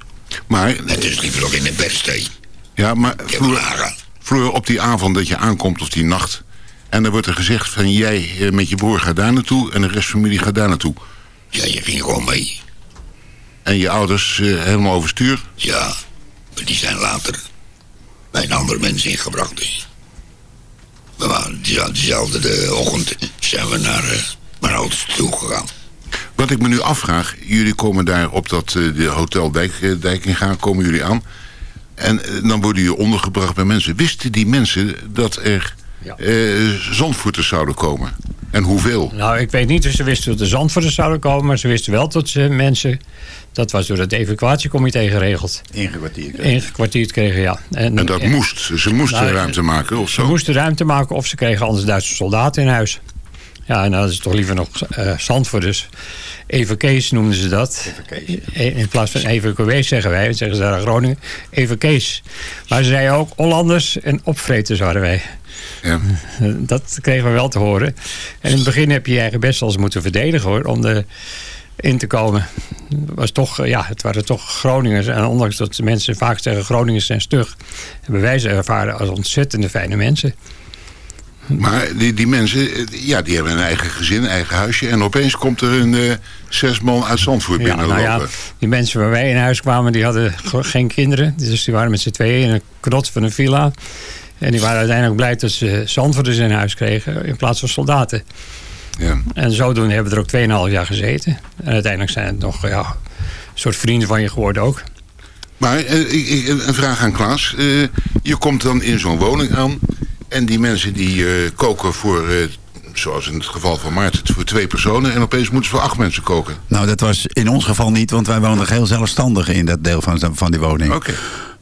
Maar, En dus liepen we nog in de berstee. ja, maar Floor, een. Floor, op die avond dat je aankomt of die nacht... en dan wordt er gezegd van jij eh, met je broer gaat daar naartoe... en de rest van de familie gaat daar naartoe. Ja, je ging gewoon mee. En je ouders eh, helemaal overstuur. Ja, maar die zijn later bij een andere mens ingebracht. We waren die- diezelfde de ochtend zijn we naar eh, mijn ouders toe gegaan. Wat ik me nu afvraag, jullie komen daar op dat eh, de Hotel Dijk, eh, Dijkinga, komen jullie aan. En dan worden jullie ondergebracht bij mensen. Wisten die mensen dat er Ja. eh, zandvoeters zouden komen? En hoeveel? Nou, ik weet niet of ze wisten dat de Zandvoorters zouden komen. Maar ze wisten wel dat ze mensen... Dat was door het evacuatiecomité geregeld. Ingekwartierd. Ingekwartierd kregen, ja. En dat moest. Ze moesten Nou, ruimte maken of Ze zo. moesten ruimte maken of ze kregen anders Duitse soldaten in huis. Ja, en dan is het toch liever nog eh Zandvoorters. Evakees noemden ze dat. E- In plaats van evacuees zeggen wij, dat zeggen ze daar in Groningen. Evakees. Maar ze zeiden ook Hollanders en opvreters hadden wij. Ja. Dat kregen we wel te horen. En in het begin heb je je eigen best wel eens moeten verdedigen hoor, om er in te komen. Het, was toch, eh, ja, het waren toch Groningers. En ondanks dat de mensen vaak zeggen Groningers zijn stug... hebben wij ze ervaren als ontzettende fijne mensen. Maar die, die mensen, eh, ja, die hebben een eigen gezin, een eigen huisje. En opeens komt er een eh, zes man uit Zandvoort Ja, binnenlopen. nou ja, die mensen waar wij in huis kwamen, die hadden ge- geen kinderen. Dus die waren met z'n tweeën in een krot van een villa. En die waren uiteindelijk blij dat ze Zandvoorters in huis kregen in plaats van soldaten. Ja. En zodoende hebben we er ook 2,5 jaar gezeten. En uiteindelijk zijn het nog ja, een soort vrienden van je geworden ook. Maar eh, een vraag aan Klaas. Eh, je komt dan in zo'n woning aan. En die mensen die eh, koken voor, zoals in het geval van Maarten, voor twee personen. En opeens moeten ze voor acht mensen koken. Nou, dat was in ons geval niet, want wij woonden heel zelfstandig in dat deel van, van die woning. Oké.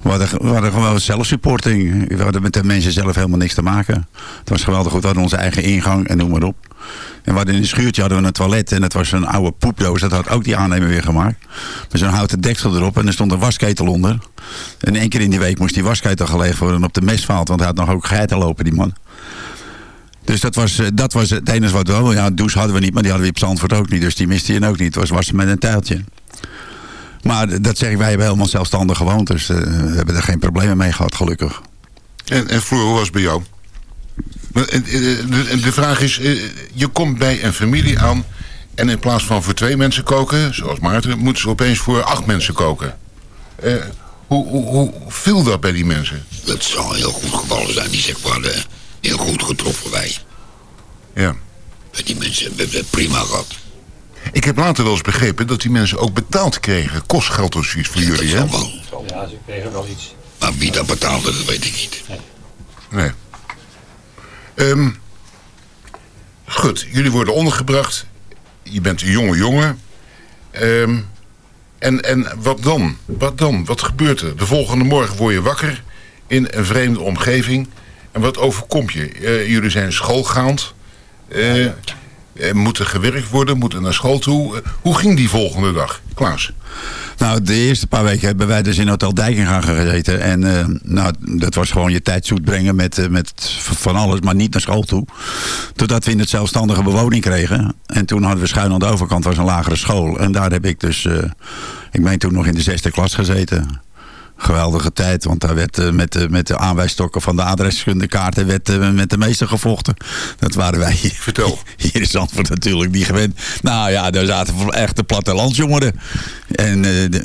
We hadden, we hadden gewoon zelfsupporting. We hadden met de mensen zelf helemaal niks te maken. Het was geweldig goed. We hadden onze eigen ingang en noem maar op. En we hadden in een schuurtje hadden we een toilet. En dat was een oude poepdoos. Dat had ook die aannemer weer gemaakt. Met zo'n houten deksel erop. En er stond een wasketel onder. En één keer in die week moest die wasketel gelegd worden op de mestvaalt. Want hij had nog ook geiten lopen, die man. Dus dat was, eh, dat was het enige wat wel. Ja, douche hadden we niet, maar die hadden we op Zandvoort ook niet. Dus die miste je ook niet. Het was wassen met een tijltje. Maar dat zeg ik, wij hebben helemaal zelfstandig gewoond. Dus eh, we hebben er geen problemen mee gehad, gelukkig. En, en Floor, hoe was het bij jou? Maar, eh, De, de vraag is, je komt bij een familie aan... en in plaats van voor twee mensen koken, zoals Maarten... moeten ze opeens voor acht mensen koken. Eh, hoe, hoe, hoe viel dat bij die mensen? Dat zal heel goed gevallen zijn. Die zeg maar eh, heel goed getroffen wij. Ja. Bij die mensen hebben het prima gehad. Ik heb later wel eens begrepen dat die mensen ook betaald kregen. Kostgeld of zoiets voor jullie, hè? Wel. Ja, ze kregen wel iets. Maar wie dat betaalde, dat weet ik niet. Nee. Ehm, goed, jullie worden ondergebracht. Je bent een jonge jongen. Ehm, en, en wat dan? Wat dan? Wat gebeurt er? De volgende morgen word je wakker in een vreemde omgeving. En wat overkomt je? Eh, jullie zijn schoolgaand. Eh, Er moet er gewerkt worden, moet er naar school toe. Eh, Hoe ging die volgende dag, Klaas? Nou, de eerste paar weken hebben wij dus in Hotel Dijkinga gezeten. En eh, nou, dat was gewoon je tijd zoet brengen met, eh, met van alles, maar niet naar school toe. Totdat we in het zelfstandige bewoning kregen. En toen hadden we schuin aan de overkant was een lagere school. En daar heb ik dus, eh, ik ben toen nog in de zesde klas gezeten. Geweldige tijd, want daar werd eh, met, de, met de aanwijsstokken van de adreskundekaarten werd, eh, met de meester gevochten. Dat waren wij hier, Vertel. hier in Zandvoort natuurlijk niet gewend. Nou ja, daar zaten echte plattelandsjongeren. En eh,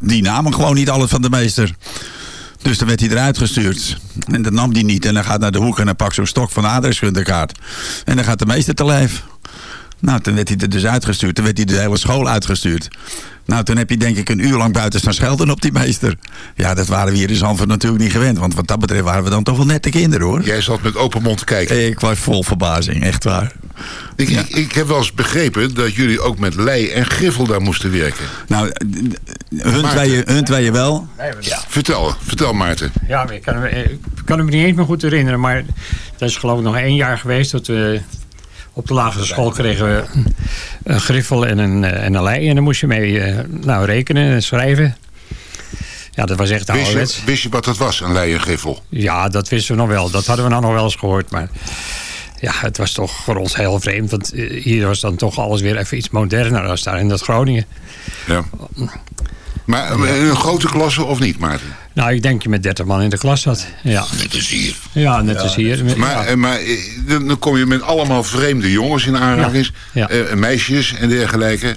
die namen gewoon niet alles van de meester. Dus dan werd hij eruit gestuurd. En dat nam hij niet. En dan gaat naar de hoek en dan pakt zo'n stok van de adreskundekaart. En dan gaat de meester te lijf. Nou, toen werd hij er dus uitgestuurd. Toen werd hij de hele school uitgestuurd. Nou, toen heb je denk ik een uur lang buiten staan schelden op die meester. Ja, dat waren we hier in Zandvoort natuurlijk niet gewend. Want wat dat betreft waren we dan toch wel nette kinderen, hoor. Jij zat met open mond te kijken. Ik was vol verbazing, echt waar. Ik, ik, ik heb wel eens begrepen dat jullie ook met lei en griffel daar moesten werken. Nou, hun tweeën, hun tweeën wel. Vertel, vertel Maarten. Ja, ik kan, ik kan me niet eens meer goed herinneren. Maar dat is geloof ik nog één jaar geweest. Dat we op de lagere school kregen we een griffel en een, eh, en een lei. En daar moest je mee eh, nou, rekenen en schrijven. Ja, dat was echt Wist je, wist je wat dat was, een lei en griffel? Ja, dat wisten we nog wel. Dat hadden we nou nog wel eens gehoord. Maar ja, het was toch voor ons heel vreemd. Want eh, hier was dan toch alles weer even iets moderner dan daar in dat Groningen. Ja. Maar in een grote klasse of niet, Maarten? Nou, ik denk je met 30 man in de klas zat. Ja, Net als hier. ja net als hier. Maar, eh, maar eh, dan kom je met allemaal vreemde jongens in aanraking. Ja, ja. eh, meisjes en dergelijke.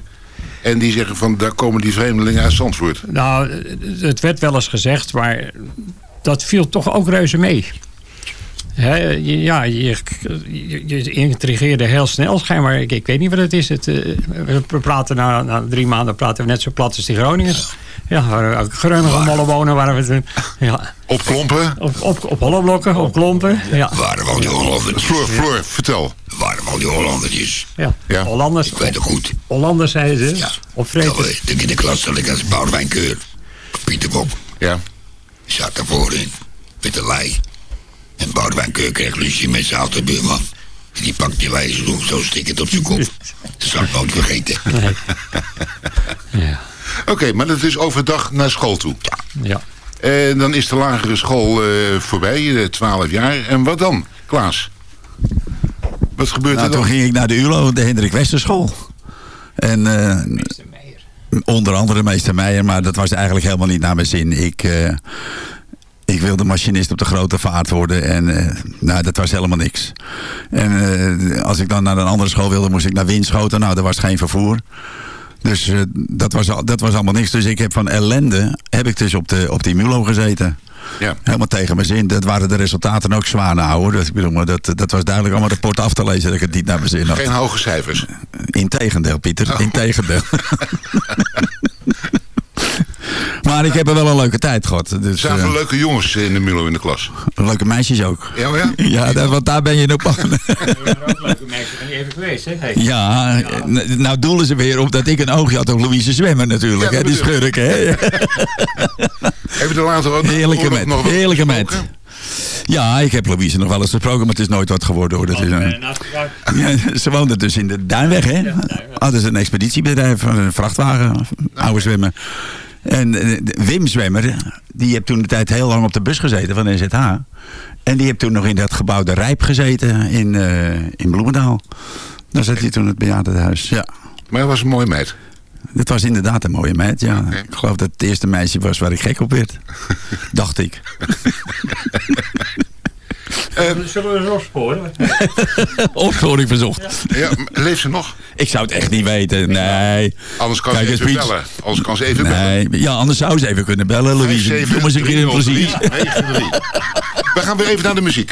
En die zeggen van, daar komen die vreemdelingen uit Zandvoort. Nou, het werd wel eens gezegd, maar dat viel toch ook reuze mee. Ja, je, je, je intrigeerde heel snel schijnbaar. Ik, ik weet niet wat het is. Het, eh, we praten na, na drie maanden praten we net zo plat als die Groningers. Ja, we waren ook Groningen mollenwonen waren we toen. Ja, Op klompen. op, op, op holleblokken, op klompen. Ja, Waren we al die Hollandertjes? Floor, Floor, vertel. Waren we al die Hollandertjes? ja. Ja. Hollanders, Ik weet het goed. Hollanders zeiden ze. Ja. Op vreten. we, toen in de klas zat ik als Boudewijn Keur. Pieter Bob Ja. zat daar voorin. Met de lei. En Boudewijn Keur kreeg ruzie met zijn oude buurman. En die pakt die lei zo, zo stikkend op zijn kop. Dat zal ik nooit vergeten. Ja. Oké, maar dat is overdag naar school toe. ja. En dan is de lagere school eh, voorbij, eh, 12 jaar. En wat dan, Klaas? Wat gebeurt Nou, er toen dan? ging ik naar de ULO, de Hendrik Westerschool. En eh, onder andere meester Meijer, maar dat was eigenlijk helemaal niet naar mijn zin. Ik, eh, ik wilde machinist op de grote vaart worden en eh, nou, dat was helemaal niks. En eh, als ik dan naar een andere school wilde, moest ik naar Winschoten. Nou, er was geen vervoer. Dus eh, dat, was, dat was allemaal niks. Dus ik heb van ellende, heb ik dus op, de, op die MULO gezeten. Ja. Helemaal tegen mijn zin. Dat waren de resultaten ook zwaar nou hoor. Dat, ik bedoel, maar dat, dat was duidelijk allemaal rapport af te lezen dat ik het niet naar mijn zin had. Geen hoge cijfers. Integendeel, Pieter. Integendeel. maar ik heb er wel een leuke tijd gehad. Er Dus, zaten eh, leuke jongens in de Mulo in de klas. leuke meisjes ook. Ja, maar ja? Ja, daar, want daar ben je nog van. Leuke mensen ben je even geweest, hè? Hey. Ja, nou doelen ze weer op dat ik een oogje had op Louise Zwemmen natuurlijk. Ja, hè, die schurk, hè. Je er later ook Heerlijke met. nog wel Heerlijke met. Ja, ik heb Louise nog wel eens gesproken, maar het is nooit wat geworden hoor. Dat is een, Ja, ze woonde dus in de Duinweg, hè? Hadden ze een expeditiebedrijf, een vrachtwagen, oude zwemmen. En eh, Wim Zwemmer, die heeft toen de tijd heel lang op de bus gezeten van NZH. En die heeft toen nog in dat gebouw De Rijp gezeten in, eh, in Bloemendaal. Daar zat hij toen het bejaardenhuis, ja. Maar hij was een mooie meid. Dat was inderdaad een mooie meid, ja. Ik geloof dat het eerste meisje was waar ik gek op werd. Dacht ik. Zullen we eens opsporen? Opsporing verzocht. Ja, leeft ze nog? Ik zou het echt niet weten, nee. Anders kan Kijk ze even Piet. bellen. Anders kan ze even bellen. Nee, ja, anders zou ze even kunnen bellen, Louise. Doe maar eens een keer een plezier. 5730393. We gaan weer even naar de muziek.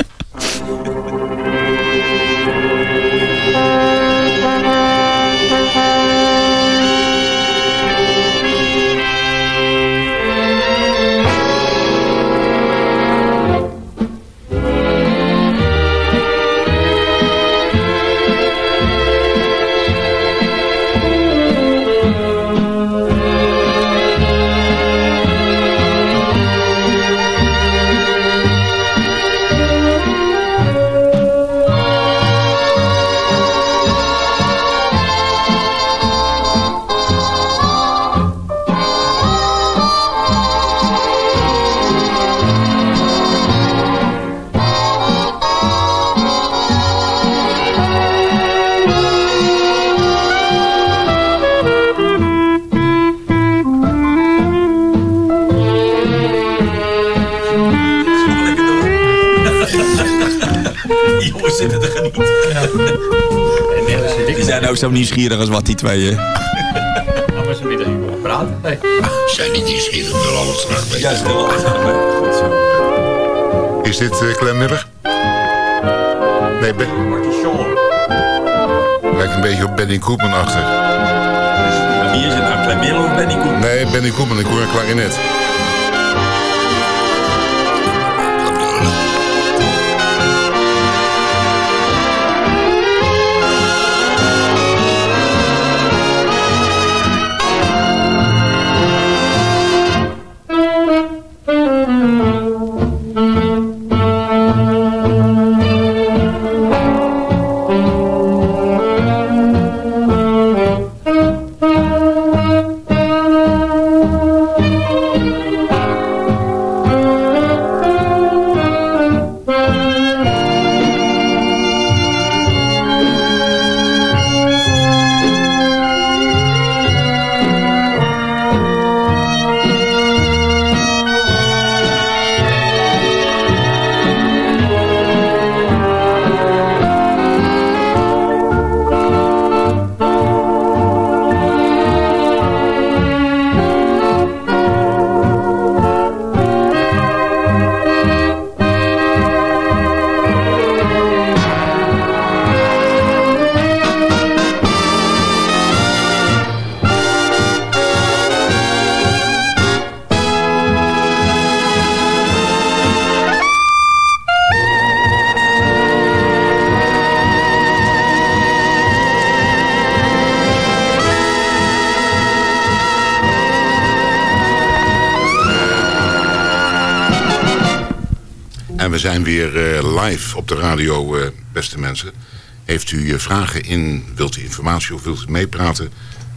Ook zo nieuwsgierig als wat die twee. hè. Gewoon praten. Hey. Zijn niet nieuwsgierig, wil alles graag weten. Ja, alles. Goed zo. Is dit uh, Clem Mibber? Nee, ben... Lijkt een beetje op Benny Koopman achter. Wie is het nou? Klein Merel of Benny Koen? Nee, Benny Koopman, ik hoor een klarinet. We zijn weer eh, live op de radio, eh, beste mensen. Heeft u eh, vragen in, wilt u informatie of wilt u meepraten?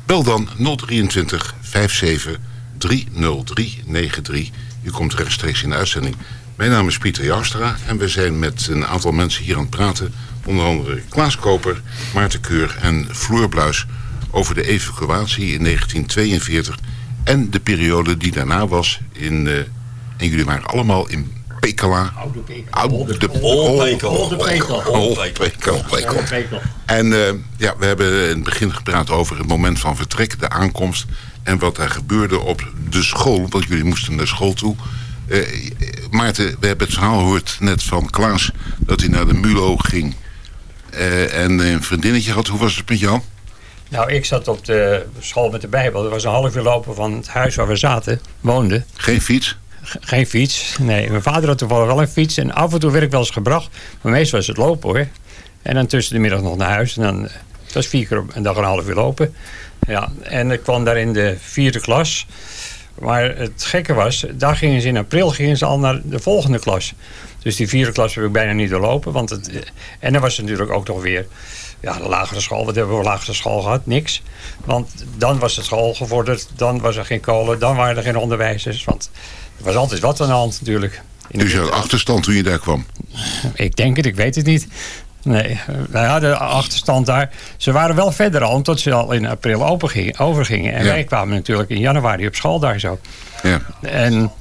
Bel dan 023 57 30393. U komt rechtstreeks in de uitzending. Mijn naam is Pieter Jouwstra en we zijn met een aantal mensen hier aan het praten. Onder andere Klaas Koper, Maarten Keur en Floor Bluis... over de evacuatie in 1942 en de periode die daarna was. In, eh, en jullie waren allemaal in Pekela. Oude Pekel. Oude Pekel. Oude Pekel. Oude Pekel. Oude Pekel. En eh, ja, we hebben in het begin gepraat over het moment van vertrek, de aankomst... en wat daar gebeurde op de school, want jullie moesten naar school toe. Eh, Maarten, we hebben het verhaal gehoord net van Klaas... dat hij naar de MULO ging eh, en een vriendinnetje had. Hoe was het met jou? Nou, ik zat op de school met de Bijbel. Dat was een half uur lopen van het huis waar we zaten, woonden. Geen fiets? Geen fiets. Nee, mijn vader had toevallig wel een fiets. En af en toe werd ik wel eens gebracht. Maar meestal was het lopen hoor. En dan tussen de middag nog naar huis. En dan, eh, het was vier keer op een dag een half uur lopen. Ja, en ik kwam daar in de vierde klas. Maar het gekke was, daar gingen ze in april gingen ze al naar de volgende klas. Dus die vierde klas heb ik bijna niet doorlopen. Want het, eh, en dan was het natuurlijk ook nog weer ja, de lagere school. Wat hebben we lagere school gehad? Niks. Want dan was de school gevorderd. Dan was er geen kolen. Dan waren er geen onderwijzers. Want er was altijd wat aan de hand natuurlijk. In Dus je had achterstand toen je daar kwam. ik denk het, ik weet het niet. Nee, wij hadden achterstand daar. Ze waren wel verder al, omdat ze al in april open gingen, overgingen. En Ja. wij kwamen natuurlijk in januari op school daar zo. Ja. En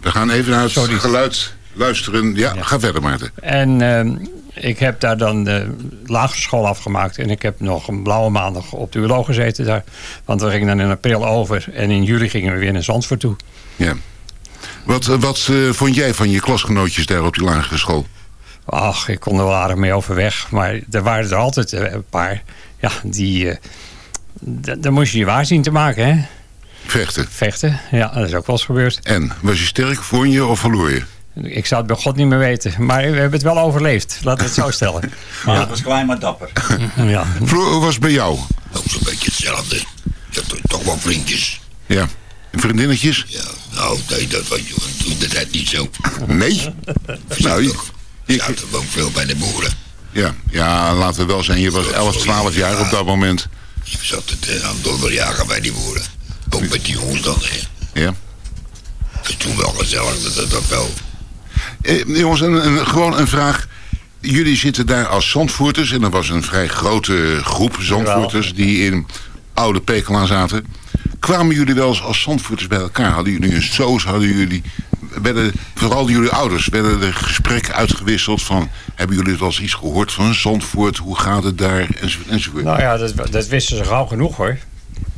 We gaan even naar het Sorry. geluid luisteren. Ja, ga verder Maarten. En ehm, ik heb daar dan de lagere school afgemaakt. En ik heb nog een blauwe maandag op de ULO gezeten daar. Want we gingen dan in april over. En in juli gingen we weer naar Zandvoort toe. Ja. Wat, eh, wat eh, vond jij van je klasgenootjes daar op die lagere school? Ach, ik kon er wel aardig mee overweg. Maar er waren er altijd eh, een paar. Ja, die... daar moest je je waar zien te maken, hè? Vechten. Vechten, ja, dat is ook wel eens gebeurd. En, was je sterk, vond je of verloor je? Ik zou het bij God niet meer weten. Maar we hebben het wel overleefd. Laten we het zo stellen. Maar dat was klein maar dapper. Ja. Hoe was het bij jou? Ook zo'n beetje hetzelfde. Je had toch wel vriendjes. Ja. En vriendinnetjes? Ja, nou, nee, dat was toen de tijd niet zo. Nee? nou, je, Je zaten ook veel bij de boeren. ja, ja, laten we wel zijn, je was 11, 12 jaar op dat moment. Je zat het aan het overjagen bij die boeren. Ook met die jongens dan, hè. Ja. Het is toen wel gezellig, dat, dat, dat wel. Eh, jongens, een, een- gewoon een vraag. Jullie zitten daar als Zandvoorters en er was een vrij grote groep Zandvoorters die in oude Pekela zaten. Kwamen jullie wel eens als Zandvoorters bij elkaar? Hadden jullie een soos? Hadden jullie werden, vooral jullie ouders, werden er gesprekken uitgewisseld van... hebben jullie wel eens iets gehoord van Zandvoort? Hoe gaat het daar? Enzovoort. enzovoort. Nou ja, dat, dat wisten ze gauw genoeg hoor.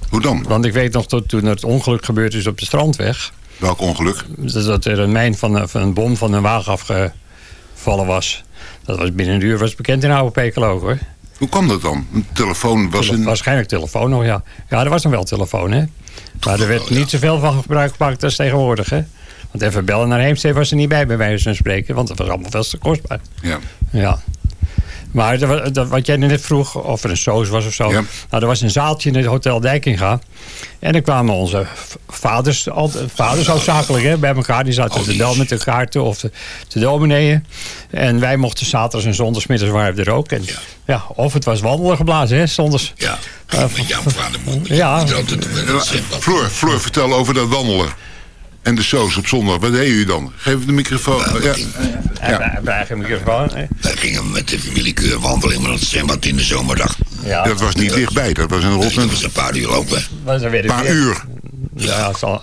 Hoe dan? Want ik weet nog dat toen het ongeluk gebeurd is op de Strandweg... Welk ongeluk? dat er een mijn van een, van een bom van een wagen afgevallen was. Dat was binnen een uur was bekend in Oude Pekelo hoor. Hoe kwam dat dan? Een telefoon was een... Waarschijnlijk telefoon nog, ja. Ja, er was nog wel telefoon, hè. Maar er werd niet zoveel van gebruik gemaakt als tegenwoordig, hè. Want even bellen naar Heemstede was er niet bij, bij wijze van spreken. Want dat was allemaal veel te kostbaar. Ja. Ja. Maar dat- wat jij net vroeg, of er een soos was of zo. Nou, er was een zaaltje in het Hotel Dijkinga. En dan kwamen onze vaders, altijd, vaders hoofdzakelijk hè, bij elkaar. Die zaten te del met de kaarten of te, te domineeën. En wij mochten zaterdags en zondagsmiddags waren we er ook. En, ja. of het was wandelen geblazen, hè, zondags. Ja, jouw vader moet Ja. Floor, Floor, vertel over dat wandelen. En de soos op zondag. Wat deden jullie dan? Geef de microfoon. Ja. En wij- wij eigen microfoon. hè. Wij gingen met de familiekeur wandelen in het zwembad in de zomerdag. Ja. Dat was niet dichtbij. Dat was in Rotterdam. Dat was een paar uur lopen. Maar Een paar weer. uur. Ja, het zal,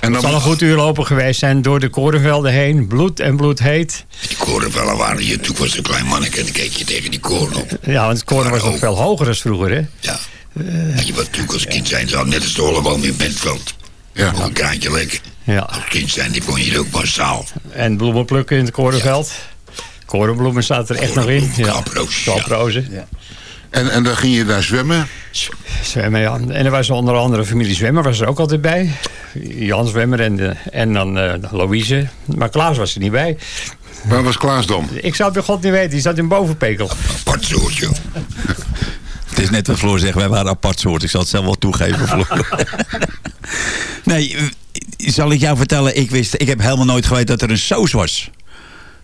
En het zal dan, een goed uur lopen geweest zijn door de korenvelden heen. Bloed en bloed heet. Die korenvellen waren hier. Toen was een klein manneke en dan keek je tegen die koren op. Ja, want het koren was nog veel hoger dan vroeger, hè? Ja. En je was natuurlijk als kind zijn, zo net als de Holleboom in Bentveld. Ja. Nog een kraantje lekker. Ja. Als kind zijn, die vond je ook massaal. En bloemen plukken in het korenveld. Korenbloemen staat er echt nog in. Ja. Kaproos. Kaprozen. en, en dan ging je daar zwemmen. Zwemmen, ja. En er was onder andere familie Zwemmer was er ook altijd bij. Jan Zwemmer en, de, en dan eh, Louise. Maar Klaas was er niet bij. Waar was Klaas dan? Ik zou het bij God niet weten. Die zat in Bovenpekel. Apart soortje. Het is net wat Floor zegt, wij waren apart soort. Ik zal het zelf wel toegeven, Floor. nee, eh, zal ik jou vertellen, ik, wist, ik heb helemaal nooit geweten dat er een saus was.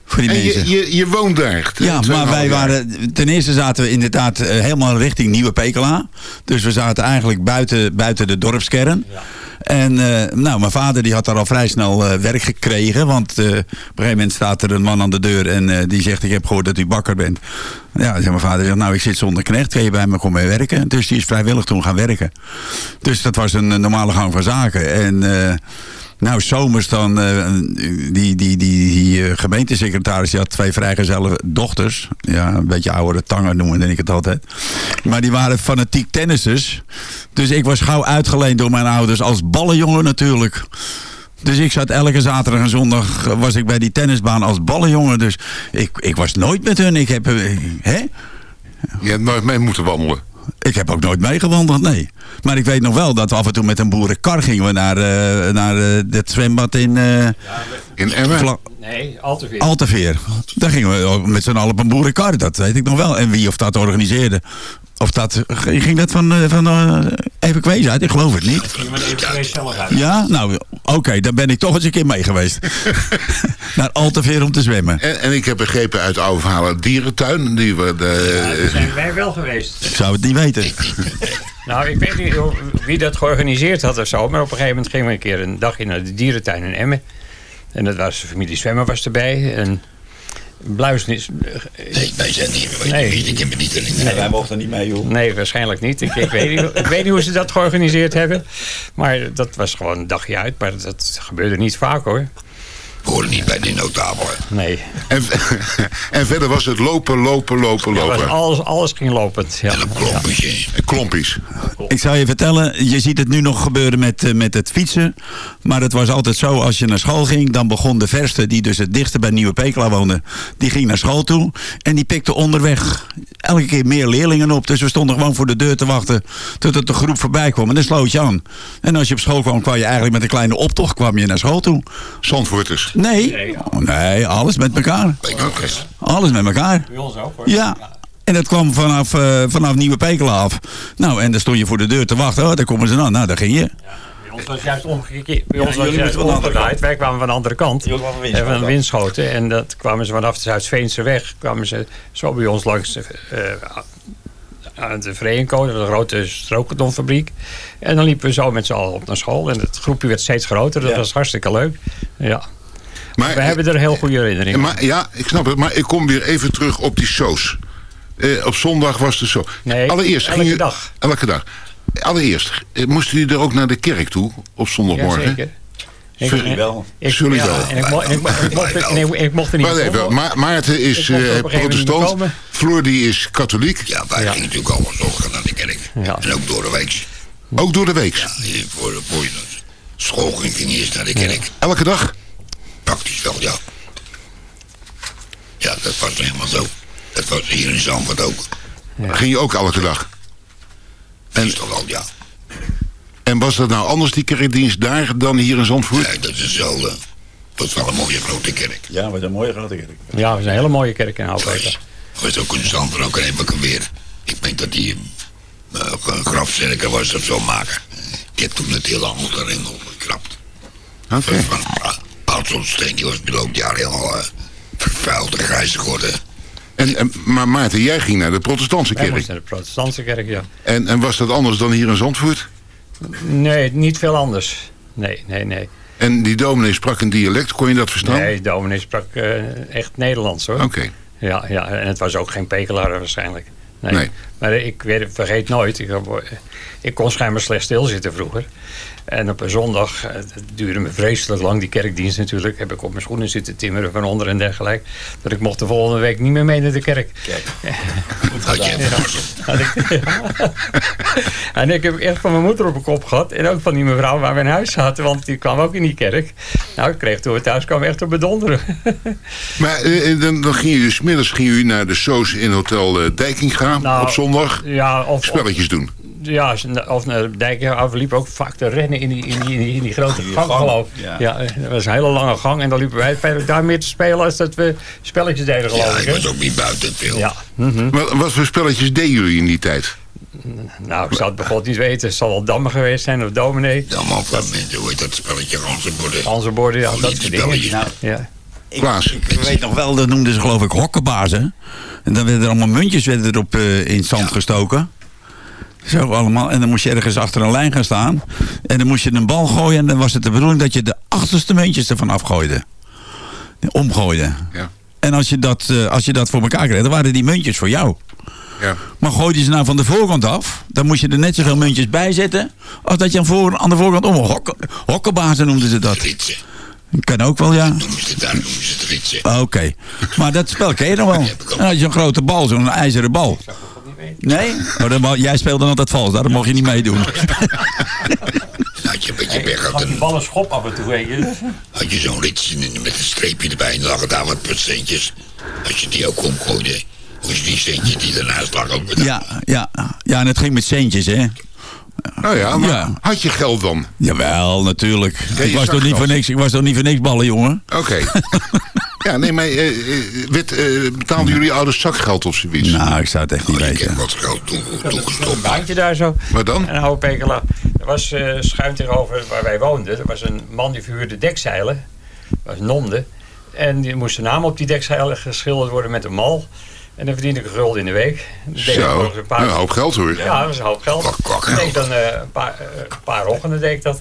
Voor die En mensen. je, je, je woont daar. Ja, Twee en maar wij jaar. waren... Ten eerste zaten we inderdaad eh, helemaal richting Nieuwe Pekela. Dus we zaten eigenlijk buiten, buiten de dorpskern. En eh, nou, mijn vader die had daar al vrij snel eh, werk gekregen. Want eh, op een gegeven moment staat er een man aan de deur en die zegt... ik heb gehoord dat u bakker bent. Ja, zegt mijn vader zegt, nou ik zit zonder knecht. Kun je bij me komen werken? Dus die is vrijwillig toen gaan werken. Dus dat was een, normale gang van zaken. En... nou, zomers dan, eh, die, die, die, die eh, gemeentesecretaris die had twee vrijgezelle dochters. Ja, een beetje oudere tangen noemde ik het altijd. Maar die waren fanatiek tennissers. Dus ik was gauw uitgeleend door mijn ouders als ballenjongen natuurlijk. Dus ik zat elke zaterdag en zondag eh, was ik bij die tennisbaan als ballenjongen. Dus ik, ik was nooit met hun. Ik heb, hè? Je hebt nooit mee moeten wandelen. Ik heb ook nooit meegewandeld, nee. Maar ik weet nog wel dat we af en toe met een boerenkar gingen we naar, eh, naar eh, het zwembad in... eh, In Emmen? Vla- Nee, al te veel. Alteveer. Daar gingen we met z'n allen op een boerenkar. Dat weet ik nog wel. En wie of dat organiseerde. Of dat, ging dat van, eh, van eh, even kwees uit? Ik geloof het niet. Ja? Nou, oké. dan ben ik toch eens een keer mee geweest. Naar Alteveer om te zwemmen. En, en ik heb begrepen uit oude verhalen dierentuin. Die we de, Daar zijn wij wel geweest. Ik zou het niet weten. Nou, ik weet niet wie dat georganiseerd had of zo. Maar op een gegeven moment gingen we een keer een dagje naar de dierentuin in Emmen. En dat was de familie Zwemmer was erbij. En Bluis niet. Nee, wij zijn niet. Nee. Ik heb me niet herinnerd. Nee, wij mochten niet mee, joh. Nee, waarschijnlijk niet. Ik, ik, weet niet. ik weet niet hoe ze dat georganiseerd hebben. Maar dat was gewoon een dagje uit. Maar dat gebeurde niet vaak hoor. Horen niet bij die notabelen. Nee. En, en verder was het lopen, lopen, lopen, Ja, lopen. alles, alles ging lopend. Ja. En klompies. Ik zou je vertellen, je ziet het nu nog gebeuren met, eh, met het fietsen. Maar het was altijd zo, als je naar school ging... dan begon de verste, die dus het dichtste bij Nieuwe Pekela woonde... die ging naar school toe en die pikte onderweg elke keer meer leerlingen op. Dus we stonden gewoon voor de deur te wachten totdat de groep voorbij kwam. En dan sloot je aan. En als je op school kwam, kwam je eigenlijk met een kleine optocht kwam je naar school toe. Zandvoorters? Nee, Oh, nee alles met elkaar. Alles met elkaar. Bij ons ook hoor. Ja. En dat kwam vanaf, eh, vanaf Nieuwe Pekela af. Nou, en dan stond je voor de deur te wachten. Oh, daar komen ze dan. Nou, daar ging je. Bij ons was het juist omgekeerd. Bij Ja, ons was juist moeten van de andere omgedraaid. Wij kwamen van de andere kant. Jullie van van Winschoten. En dat kwamen ze vanaf de Zuid-Veense weg. kwamen ze zo bij ons langs de, eh, aan de Vreenco, de grote strookkartonfabriek. En dan liepen we zo met z'n allen op naar school. En het groepje werd steeds groter. Dat Ja. was hartstikke leuk. Ja. Maar, we hebben er een heel goede herinneringen. Maar, ja, ik snap het. Maar ik kom weer even terug op die soos. Eh, op zondag was de zo. Nee, Allereerst elke ging je, dag. Elke dag. Allereerst, eh, moesten jullie er ook naar de kerk toe op zondagmorgen? Jazeker. Ik- Zullen wel. Ik, Zullen ja, wel. En ik, mo- en ik, mo- ik mocht, er- nee, ik mocht er niet Wacht even, komen. Ma Maarten is eh, protestant. Floor die is katholiek. Ja, wij gingen natuurlijk allemaal zorgen naar de kerk. Ja. En ook door de week. Ook door de week. Ja, voor, de- voor je school ging ging eerst naar de kerk. Elke dag? Praktisch wel, ja. Ja, dat was helemaal zo. Dat was hier in Zandvoort ook. Ging je ook elke dag? En, toch wel, ja. En was dat nou anders, die kerkdienst daar, dan hier in Zandvoort? Nee, dat is hetzelfde. Dat is wel een mooie grote kerk. Ja, wat een mooie grote kerk. Ja, is een hele mooie kerk in Houtweken. Er was ook een Zandvoort, ook hem weer. Ik denk dat die uh, een grafzerker was of zo maken. Ik heb toen het heel lang erin gekrapt. Oké. Van Paalsonsteen, die was ook jaar helemaal uh, vervuild en grijs geworden. En, en, maar Maarten, jij ging naar de protestantse kerk. moesten naar de protestantse kerk, ja. En, en was dat anders dan hier in Zandvoort? Nee, niet veel anders. Nee, nee, nee. En die dominee sprak een dialect, kon je dat verstaan? Nee, dominee sprak eh, echt Nederlands hoor. Oké. Ja, ja, en het was ook geen pekelaar waarschijnlijk. Nee. Nee. Maar ik weet, vergeet nooit, ik, heb- ik kon schijnbaar slecht stilzitten vroeger. En op een zondag, eh, het duurde me vreselijk lang, die kerkdienst natuurlijk, heb ik op mijn schoenen zitten timmeren van onder en dergelijke. Dat ik mocht de volgende week niet meer mee naar de kerk. Ja. Had ik- ja. En ik heb echt van mijn moeder op mijn kop gehad. En ook van die mevrouw waar we in huis zaten. Want die kwam ook in die kerk. Nou, ik kreeg toen we thuis kwamen echt op bedonderen. Maar eh, dan, dan ging je, smiddags ging u naar de Soos in Hotel eh, Dijkinga Nou, op zondag. Ja, of, Spelletjes doen. Ja, of naar de dijk af liep ook vaak te rennen in die, in die, in die, in die grote gang, gang, geloof ik. ja. Ja. dat was een hele lange gang. En dan liepen wij verder daar meer te spelen als dat we spelletjes deden, geloof Ja, ik. hè? was ook niet buiten veel. Ja. mhm. Wat, wat voor spelletjes deden jullie in die tijd? Nou, ik zou het bij God niet weten. Het zal wel Damme geweest zijn of Dominee. Man van mensen, hoe heet dat spelletje, Ransenborden. Ganzenborden, ja, Oh, dat soort dingen. Nou, Ja. ik, ik weet nog wel, dat noemden ze geloof ik hokkenbazen. En dan werden er allemaal muntjes werden erop eh, in het zand gestoken. Zo allemaal. En dan moest je ergens achter een lijn gaan staan. En dan moest je een bal gooien. En dan was het de bedoeling dat je de achterste muntjes ervan afgooide. Omgooide. Ja. En als je, dat, eh, als je dat voor elkaar kreeg, dan waren die muntjes voor jou. Ja. Maar gooide je ze nou van de voorkant af, dan moest je er net zoveel muntjes bij zetten. Als dat je aan, voor, aan de voorkant om. Hokken, hokkenbazen noemden ze dat. Ritsen. Kan ook wel, ja. Daar, noemen ze het ritsen. Ah, Oké. Maar dat spel ken je dan wel. Had je zo'n grote bal, zo'n ijzeren bal. Nee? Oh, dan, jij speelde dan altijd vals, daar mocht je niet meedoen. Dan had je een beetje weg, had, Had die een, ballen schop af en toe, weet je. had je zo'n ritje met een streepje erbij. En dan lag het daar wat procentjes. Als je die ook omgooide, moest je die centjes die daarnaast lag ook weer. Ja, ja. Ja, en het ging met centjes, hè. Nou ja, maar Ja. had je geld dan? Jawel, natuurlijk. Ik was, toch niet voor niks, ik was toch niet voor niks ballen, jongen? Oké. ja, nee, maar eh, eh, eh, betaalden jullie ouders zakgeld of zoiets? Nou, ik zou het echt niet Oh, ik heb wat geld toe- Een toegestopt. baantje daar zo. Wat dan? Een oude pekela. Er was eh, schuin tegenover waar wij woonden. Er was een man die verhuurde dekzeilen. Dat was Nonde. En die moest de naam op die dekzeilen geschilderd worden met een mal. En dan verdiende ik een gulden in de week. Dan deed ik Zo, nog eens een paar... een hoop geld hoor. Ja, dat was een hoop geld. Dan deed dan eh, een paar, eh, een paar ochtenden deed ik dat.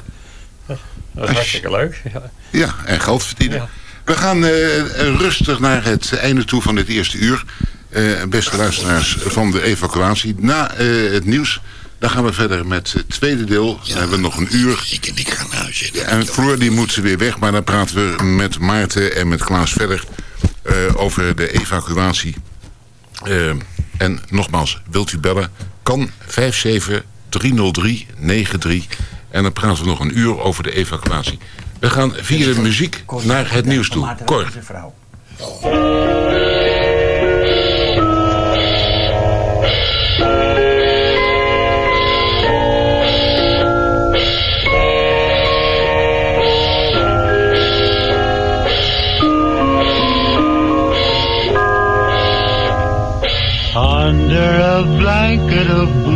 Dat was hartstikke leuk. Ja. Ja, en geld verdienen. Ja. We gaan eh, rustig naar het einde toe van dit eerste uur. Eh, beste luisteraars van de evacuatie. Na eh, het nieuws, dan gaan we verder met het tweede deel. Dan hebben we nog een uur. Ik en ik ga naar huis. hè. En Floor die moet weer weg, maar dan praten we met Maarten en met Klaas verder over de evacuatie. En nogmaals, wilt u bellen? Kan 5730393. En dan praten we nog een uur over de evacuatie. We gaan via de muziek naar het nieuws toe. Cor. Under a blanket of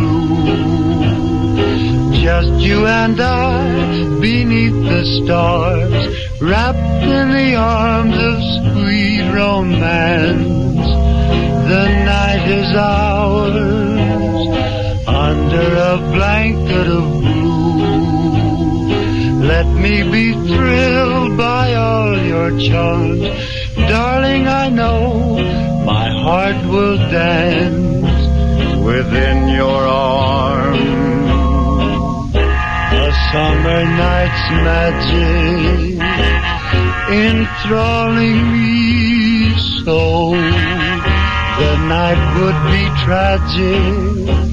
just you and I beneath the stars, wrapped in the arms of sweet romance. The night is ours under a blanket of blue. Let me be thrilled by all your charms. Darling, I know my heart will dance within your arms. Summer night's magic enthralling me so. The night would be tragic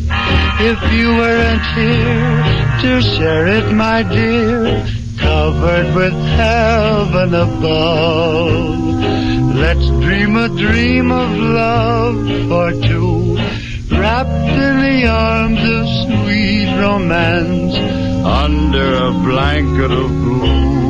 if you weren't here to share it, my dear, covered with heaven above. Let's dream a dream of love for two, wrapped in the arms of sweet romance, under a blanket of blue.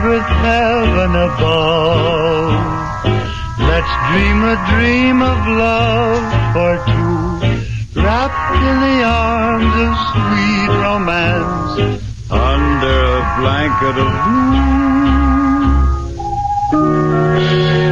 With heaven above. Let's dream a dream of love for two, wrapped in the arms of sweet romance, under a blanket of Ja,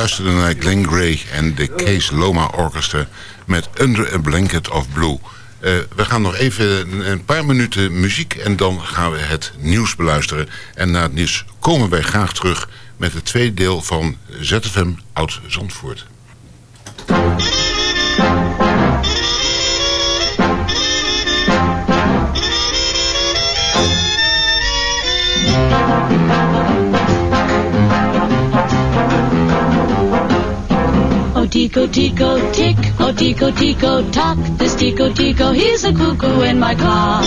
luisterde naar Glenn Gray en de Case Loma Orchestra met Under a Blanket of Blue. Eh, we gaan nog even een- een paar minuten muziek en dan gaan we het nieuws beluisteren. En na het nieuws komen wij graag terug met het tweede deel van ZFM Oud Zandvoort. Tico, Tico, tick. Oh, Tico, Tico, tock. This Tico, Tico, he's a cuckoo in my clock.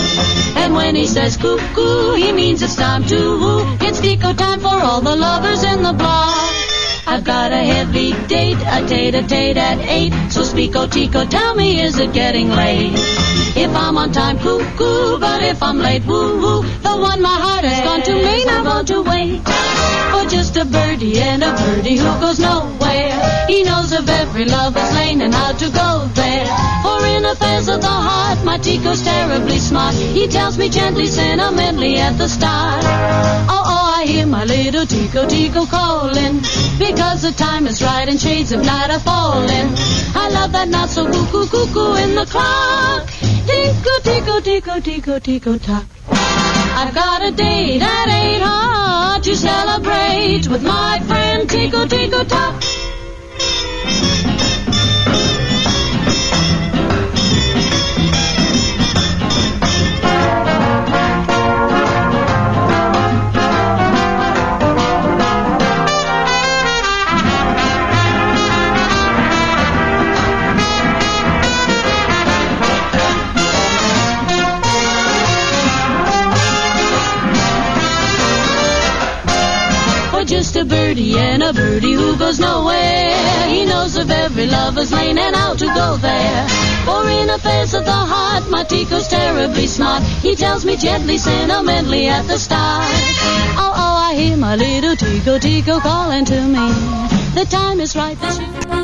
And when he says cuckoo, he means it's time to woo. It's Tico time for all the lovers in the block. I've got a heavy date, a tate-a-tate at eight. So speak, oh, Tico, tell me, is it getting late? If I'm on time, cuckoo, but if I'm late, woo-woo. The one my heart has gone to Maine, I want to wait. For just a birdie and a birdie who goes nowhere. He knows of every lover's lane and how to go there. For in affairs of the heart, my Tico's terribly smart. He tells me gently, sentimentally at the start. Oh, oh, I hear my little Tico, Tico calling. Because the time is right and shades of night are falling. I love that not so cuckoo, cuckoo in the clock. Tinkle, tinkle, tinkle, tinkle, tinkle tock. I've got a date that ain't hard to celebrate with my friend Tinkle, tinkle, top. Birdie and a birdie who goes nowhere. He knows of every lover's lane and how to go there. For in the face of the heart, my Tico's terribly smart. He tells me gently, sentimentally at the start. Oh, oh, I hear my little Tico, Tico calling to me. The time is right.